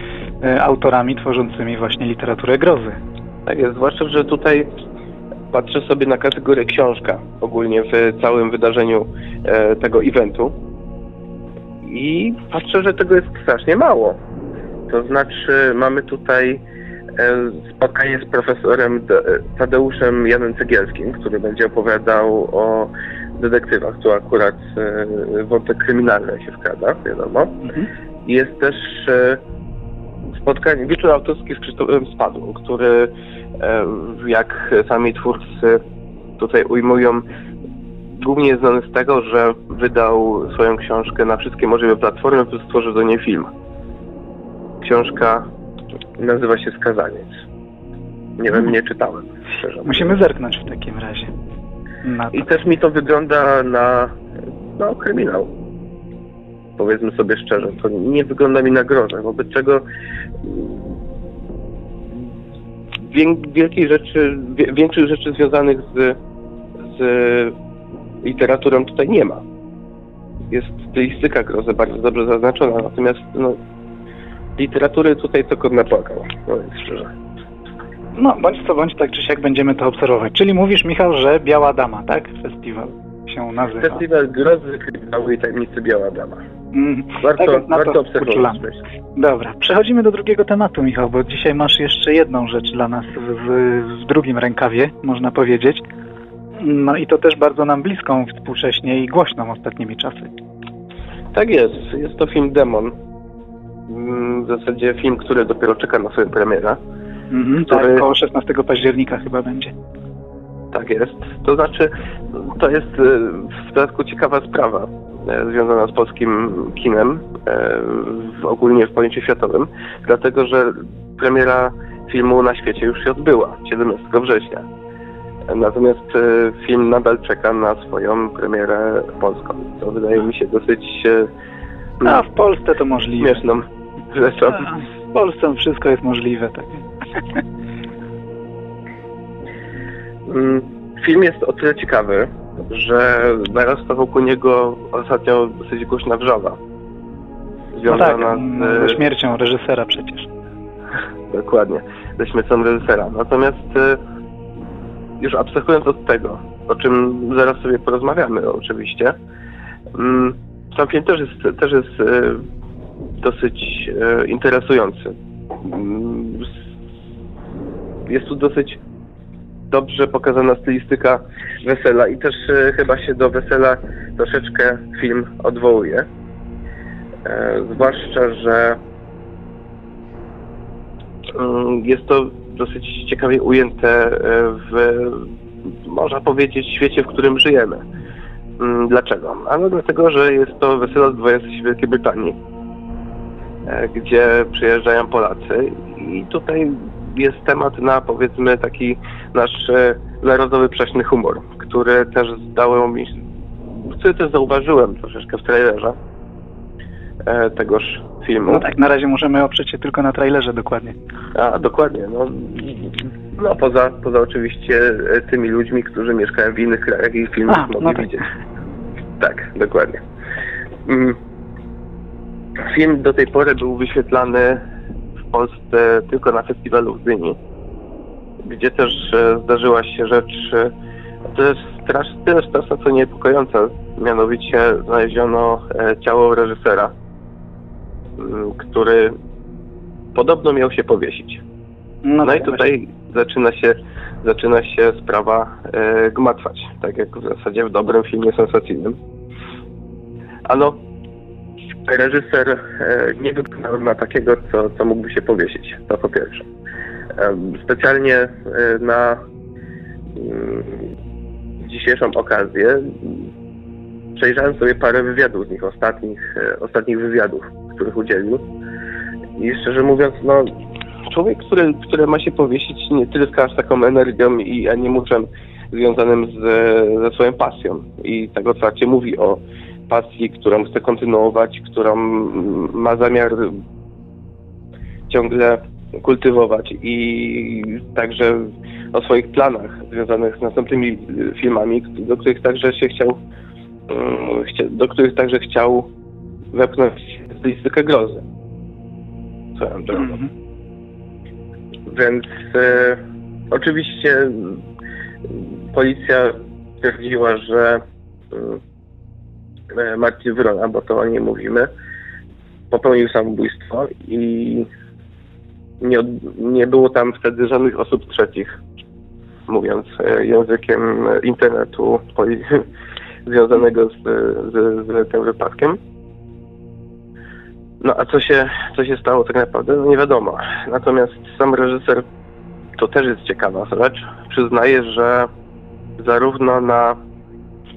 y, autorami tworzącymi właśnie literaturę grozy. Tak jest, zwłaszcza, że tutaj patrzę sobie na kategorię książka ogólnie w całym wydarzeniu e, tego eventu i patrzę, że tego jest strasznie mało. To znaczy mamy tutaj spotkanie z profesorem Tadeuszem Janem Cegielskim, który będzie opowiadał o detektywach, tu akurat e, wątek kryminalny się wkrada, wiadomo. Mhm. Jest też e, spotkanie, wieczór autorski z Krzysztofem Spadłą, który, e, jak sami twórcy tutaj ujmują, głównie jest znany z tego, że wydał swoją książkę na wszystkie możliwe platformy, plus stworzył do niej film. Książka nazywa się Skazaniec. Nie wiem, nie czytałem. Szczerze Musimy zerknąć w takim razie. I też mi to wygląda na no, kryminał. Powiedzmy sobie szczerze, to nie wygląda mi na grozę, wobec czego wielkiej rzeczy, większych rzeczy związanych z, z literaturą tutaj nie ma. Jest stylistyka grozy bardzo dobrze zaznaczona, natomiast no, literatury tutaj tylko napłakał, mówiąc szczerze. No, bądź co bądź, tak czy siak będziemy to obserwować. Czyli mówisz, Michał, że Biała Dama, tak? Festiwal się nazywa. Festiwal Grozy, Kryminały i Tajemnicy Biała Dama. Mm, warto, tak, warto obserwować. Dobra, przechodzimy do drugiego tematu, Michał, bo dzisiaj masz jeszcze jedną rzecz dla nas w, w drugim rękawie, można powiedzieć. No i to też bardzo nam bliską współcześnie i głośną ostatnimi czasy. Tak jest. Jest to film Demon. W zasadzie film, który dopiero czeka na swoją premierę. Mhm, który... Tak, około 16 października chyba będzie. Tak jest. To znaczy, to jest e, w dodatku ciekawa sprawa e, związana z polskim kinem, e, ogólnie w pojęciu światowym, dlatego że premiera filmu na świecie już się odbyła 17 września. Natomiast film nadal czeka na swoją premierę polską, co wydaje mi się dosyć... A w Polsce to możliwe. Śmieszną w Polsce wszystko jest możliwe. Tak. Mm, film jest o tyle ciekawy, że narasta wokół niego ostatnio dosyć głośna wrzawa. Związana no tak, z... Mm, ze śmiercią reżysera przecież. Dokładnie, ze śmiercią reżysera. Natomiast y, już abstrahując od tego, o czym zaraz sobie porozmawiamy oczywiście, mm, sam film też jest, też jest y, dosyć y, interesujący jest tu dosyć dobrze pokazana stylistyka wesela i też e, chyba się do wesela troszeczkę film odwołuje. E, zwłaszcza, że mm, jest to dosyć ciekawie ujęte e, w, można powiedzieć, świecie, w którym żyjemy. Mm, dlaczego? Ano dlatego, że jest to wesele odbywające się w Wielkiej Brytanii, e, gdzie przyjeżdżają Polacy i tutaj jest temat na powiedzmy taki nasz e, narodowy prześny humor, który też zdało mi, który też zauważyłem troszeczkę w trailerze e, tegoż filmu. No tak, na razie możemy oprzeć się tylko na trailerze dokładnie. A, dokładnie. No, no poza, poza oczywiście e, tymi ludźmi, którzy mieszkają w innych krajach i filmów A, mogli no tak. widzieć. Tak, dokładnie. Mm. Film do tej pory był wyświetlany w Polsce tylko na festiwalu w Gdyni, gdzie też e, zdarzyła się rzecz, e, to jest strasz, tyle straszna, co niepokojąca. Mianowicie znaleziono e, ciało reżysera, mm, który podobno miał się powiesić. No, tak, i tutaj zaczyna się, zaczyna się sprawa e, gmatwać, tak jak w zasadzie w dobrym filmie sensacyjnym. Ano, reżyser e, nie wyglądał na takiego, co, co mógłby się powiesić, to po pierwsze. Specjalnie e, na mm, dzisiejszą okazję przejrzałem sobie parę wywiadów z nich, ostatnich, e, ostatnich wywiadów, których udzielił. I szczerze mówiąc, no, człowiek, który, który ma się powiesić, nie tryska aż taką energią i animuszem związanym z, ze swoją pasją i tego, co Arcie mówi o pasji, którą chce kontynuować, którą mm, ma zamiar ciągle kultywować i także o swoich planach związanych z następnymi filmami, do których także się chciał, mm, do których także chciał wepchnąć stylistykę grozy. Swoją drogą. Mhm. Więc e, oczywiście policja stwierdziła, że e, Marcin Wrona, bo to o niej mówimy, popełnił samobójstwo i nie, nie było tam wtedy żadnych osób trzecich, mówiąc e, językiem internetu związanego z, z, z tym wypadkiem. No a co się, co się stało tak naprawdę, no nie wiadomo. Natomiast sam reżyser, to też jest ciekawa rzecz, przyznaje, że zarówno na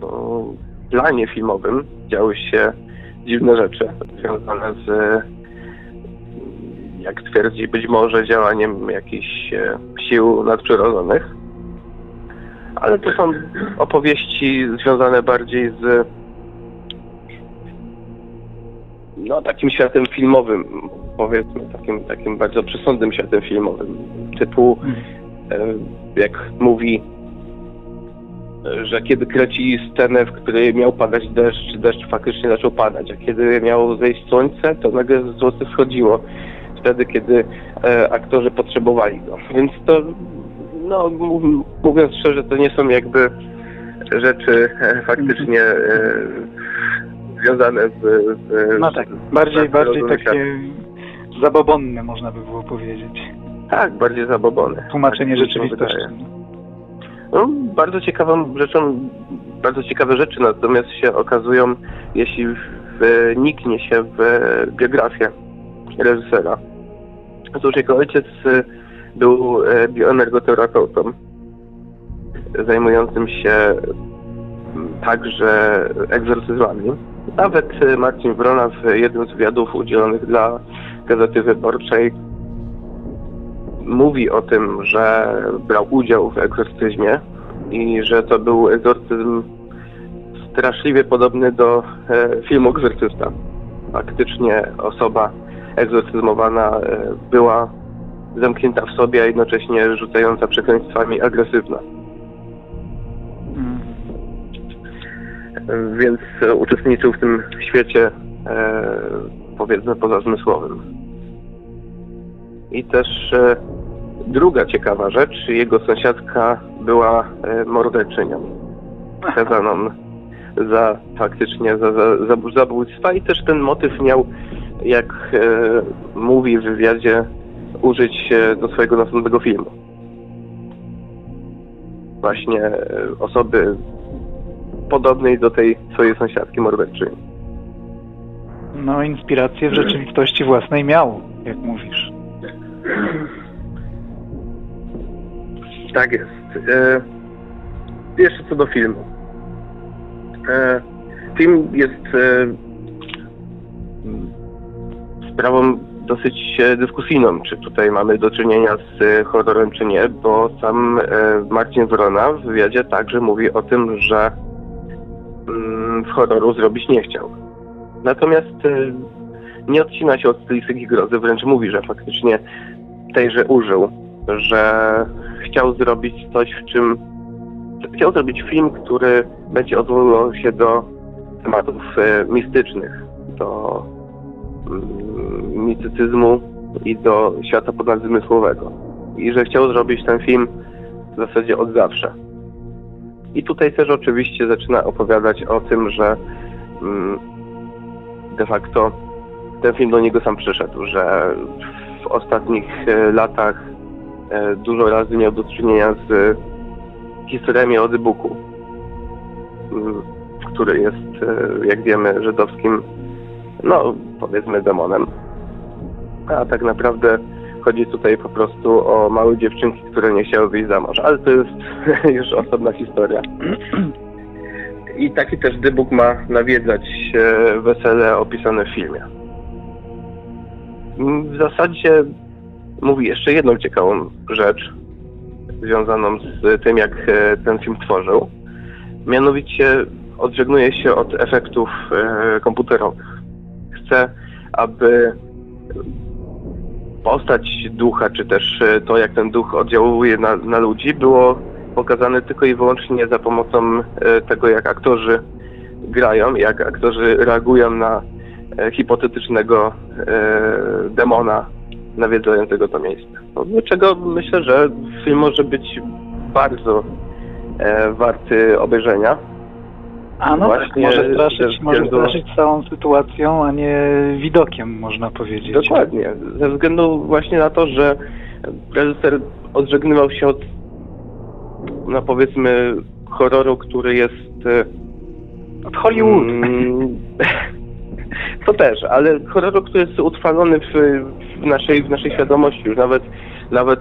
no, planie filmowym działy się dziwne rzeczy związane z, jak twierdzi, być może działaniem jakichś e, sił nadprzyrodzonych. Ale to są opowieści związane bardziej z no, takim światem filmowym, powiedzmy, takim, takim bardzo przesądnym światem filmowym, typu e, jak mówi, że kiedy kreci scenę, w której miał padać deszcz, deszcz faktycznie zaczął padać, a kiedy miało zejść słońce, to nagle słońce wschodziło wtedy, kiedy e, aktorzy potrzebowali go. Więc to, no, mów- mówiąc szczerze, to nie są jakby rzeczy e, faktycznie e, związane z, z No tak, bardziej, bardziej takie zabobonne można by było powiedzieć. Tak, bardziej zabobony. Tłumaczenie Tak rzeczywistości. No, bardzo ciekawą rzeczą, bardzo ciekawe rzeczy natomiast się okazują, jeśli wniknie się w biografię reżysera. Otóż jego ojciec y, był e, bioenergoterapeutą, zajmującym się mm, także egzorcyzmami. Nawet y, Marcin Wrona w jednym z wywiadów udzielonych dla Gazety Wyborczej mówi o tym, że brał udział w egzorcyzmie i że to był egzorcyzm straszliwie podobny do e, filmu Egzorcysta. Faktycznie osoba egzorcyzmowana e, była zamknięta w sobie, a jednocześnie rzucająca przekleństwami agresywna. E, Więc uczestniczył w tym świecie e, powiedzmy pozazmysłowym. I też e, druga ciekawa rzecz, jego sąsiadka była e, morderczynią, skazaną za faktycznie za, za, za zabójstwa i też ten motyw miał, jak e, mówi w wywiadzie, użyć e, do swojego następnego filmu. Właśnie e, osoby podobnej do tej swojej sąsiadki morderczyni. No, inspirację w rzeczywistości własnej miał, jak mówisz. Tak jest. E, jeszcze co do filmu. E, film jest e, sprawą dosyć e, dyskusyjną, czy tutaj mamy do czynienia z e, horrorem, czy nie, bo sam e, Marcin Wrona w wywiadzie także mówi o tym, że mm, horroru zrobić nie chciał. Natomiast nie odcina się od stylistyki grozy, wręcz mówi, że faktycznie tejże użył, że chciał zrobić coś, w czym chciał zrobić film, który będzie odwoływał się do tematów e, mistycznych, do mm, mistycyzmu i do świata ponadzmysłowego. I że chciał zrobić ten film w zasadzie od zawsze. I tutaj też oczywiście zaczyna opowiadać o tym, że mm, de facto ten film do niego sam przyszedł, że w ostatnich e, latach dużo razy miał do czynienia z historiami o Dybuku, który jest, e, jak wiemy, żydowskim, no powiedzmy demonem. A tak naprawdę chodzi tutaj po prostu o małe dziewczynki, które nie chciały wyjść za mąż, ale to jest już osobna historia. I taki też Dybuk ma nawiedzać e, wesele opisane w filmie. W zasadzie mówi jeszcze jedną ciekawą rzecz związaną z tym, jak e, ten film tworzył. Mianowicie odżegnuje się od efektów e, komputerowych. Chce, aby postać ducha, czy też e, to, jak ten duch oddziałuje na, na ludzi, było pokazane tylko i wyłącznie za pomocą tego, jak aktorzy grają, jak aktorzy reagują na hipotetycznego demona nawiedzającego to miejsce. No, dlaczego myślę, że film może być bardzo e, warty obejrzenia. A no tak, Właśnie może ze straszyć, może straszyć całą sytuacją, a nie widokiem, można powiedzieć. Dokładnie. Ze względu właśnie na to, że reżyser odżegnywał się od, no powiedzmy, horroru, który jest... e, Od Hollywood. Mm, to też, ale horroru, który jest utrwalony w, w, naszej, w naszej świadomości, już nawet, nawet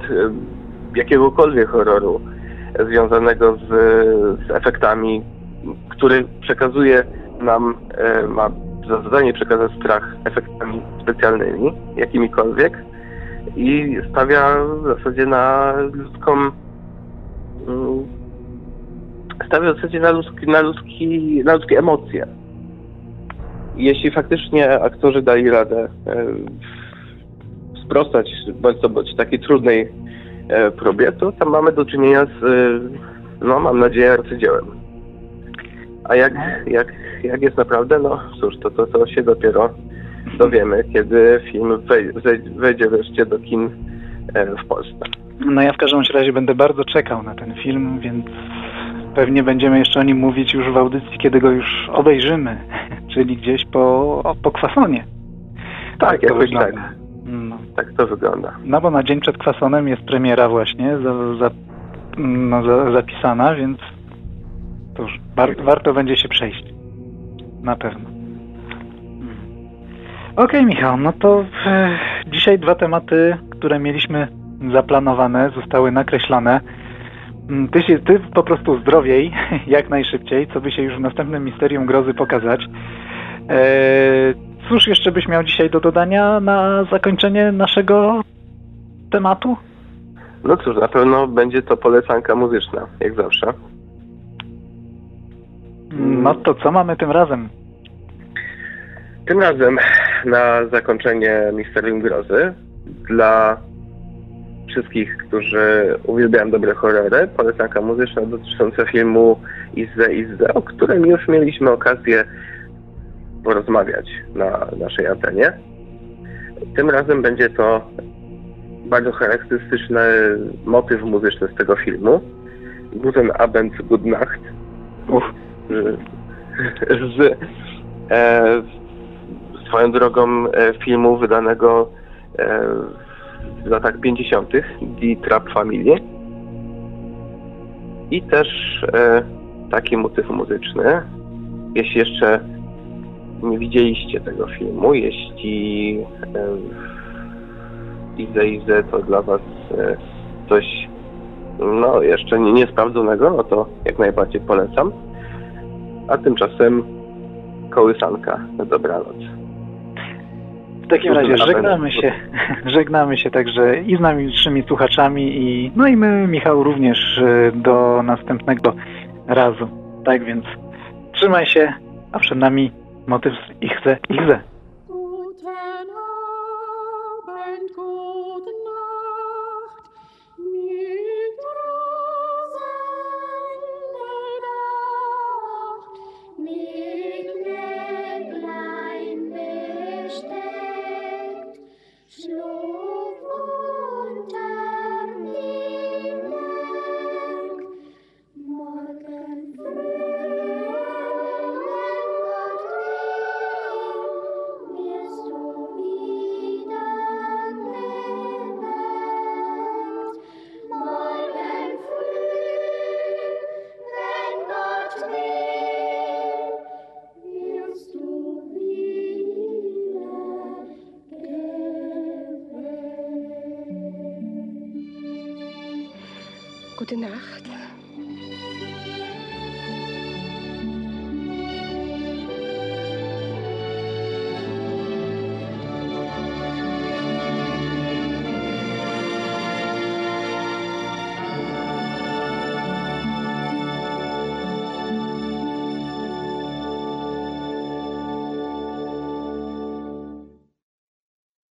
jakiegokolwiek horroru związanego z, z efektami, który przekazuje nam, ma za zadanie przekazać strach efektami specjalnymi, jakimikolwiek i stawia w zasadzie na ludzką stawia w zasadzie na, na, ludzki, na ludzkie emocje. Jeśli faktycznie aktorzy dali radę e, sprostać bądź co bądź takiej trudnej e, próbie, to tam mamy do czynienia z, e, no mam nadzieję, arcydziełem. A jak, jak, jak jest naprawdę, no cóż, to, to, to się dopiero dowiemy, kiedy film wej- wej- wejdzie wreszcie do kin w Polsce. No ja w każdym razie będę bardzo czekał na ten film, więc pewnie będziemy jeszcze o nim mówić już w audycji, kiedy go już obejrzymy, czyli gdzieś po, po kwasonie. Tak, to jakoś wygląda. tak. No. Tak to wygląda. no bo na dzień przed kwasonem jest premiera właśnie za, za, no, za, zapisana, więc to już war, warto będzie się przejść. Na pewno. Mm. Okej, Michał, no to e, dzisiaj dwa tematy, które mieliśmy zaplanowane, zostały nakreślone. Mm, Ty, się, ty po prostu zdrowiej, jak najszybciej, co by się już w następnym Misterium Grozy pokazać. E, cóż jeszcze byś miał dzisiaj do dodania na zakończenie naszego tematu? No cóż, na pewno będzie to polecanka muzyczna, jak zawsze. No to co mamy tym razem? Tym razem na zakończenie Misterium Grozy dla wszystkich, którzy uwielbiają dobre horrory, polecanka muzyczna dotycząca filmu Izze Izze, o którym już mieliśmy okazję porozmawiać na naszej antenie. Tym razem będzie to bardzo charakterystyczny motyw muzyczny z tego filmu. Guten Abend, Good Nacht. Z, z e, swoją drogą e, filmu wydanego e, w latach 50. The Trap Family. I też e, taki motyw muzyczny. Jeśli jeszcze nie widzieliście tego filmu, jeśli e, Ize Ize to dla Was e, coś no, jeszcze nie, niesprawdzonego, no to jak najbardziej polecam. A tymczasem kołysanka na dobranoc. W takim razie żegnamy się, żegnamy się także i z naszymi słuchaczami i no i my, Michał, również y, do następnego razu. Tak więc trzymaj się, a przed nami motyw z Ichze Ichze.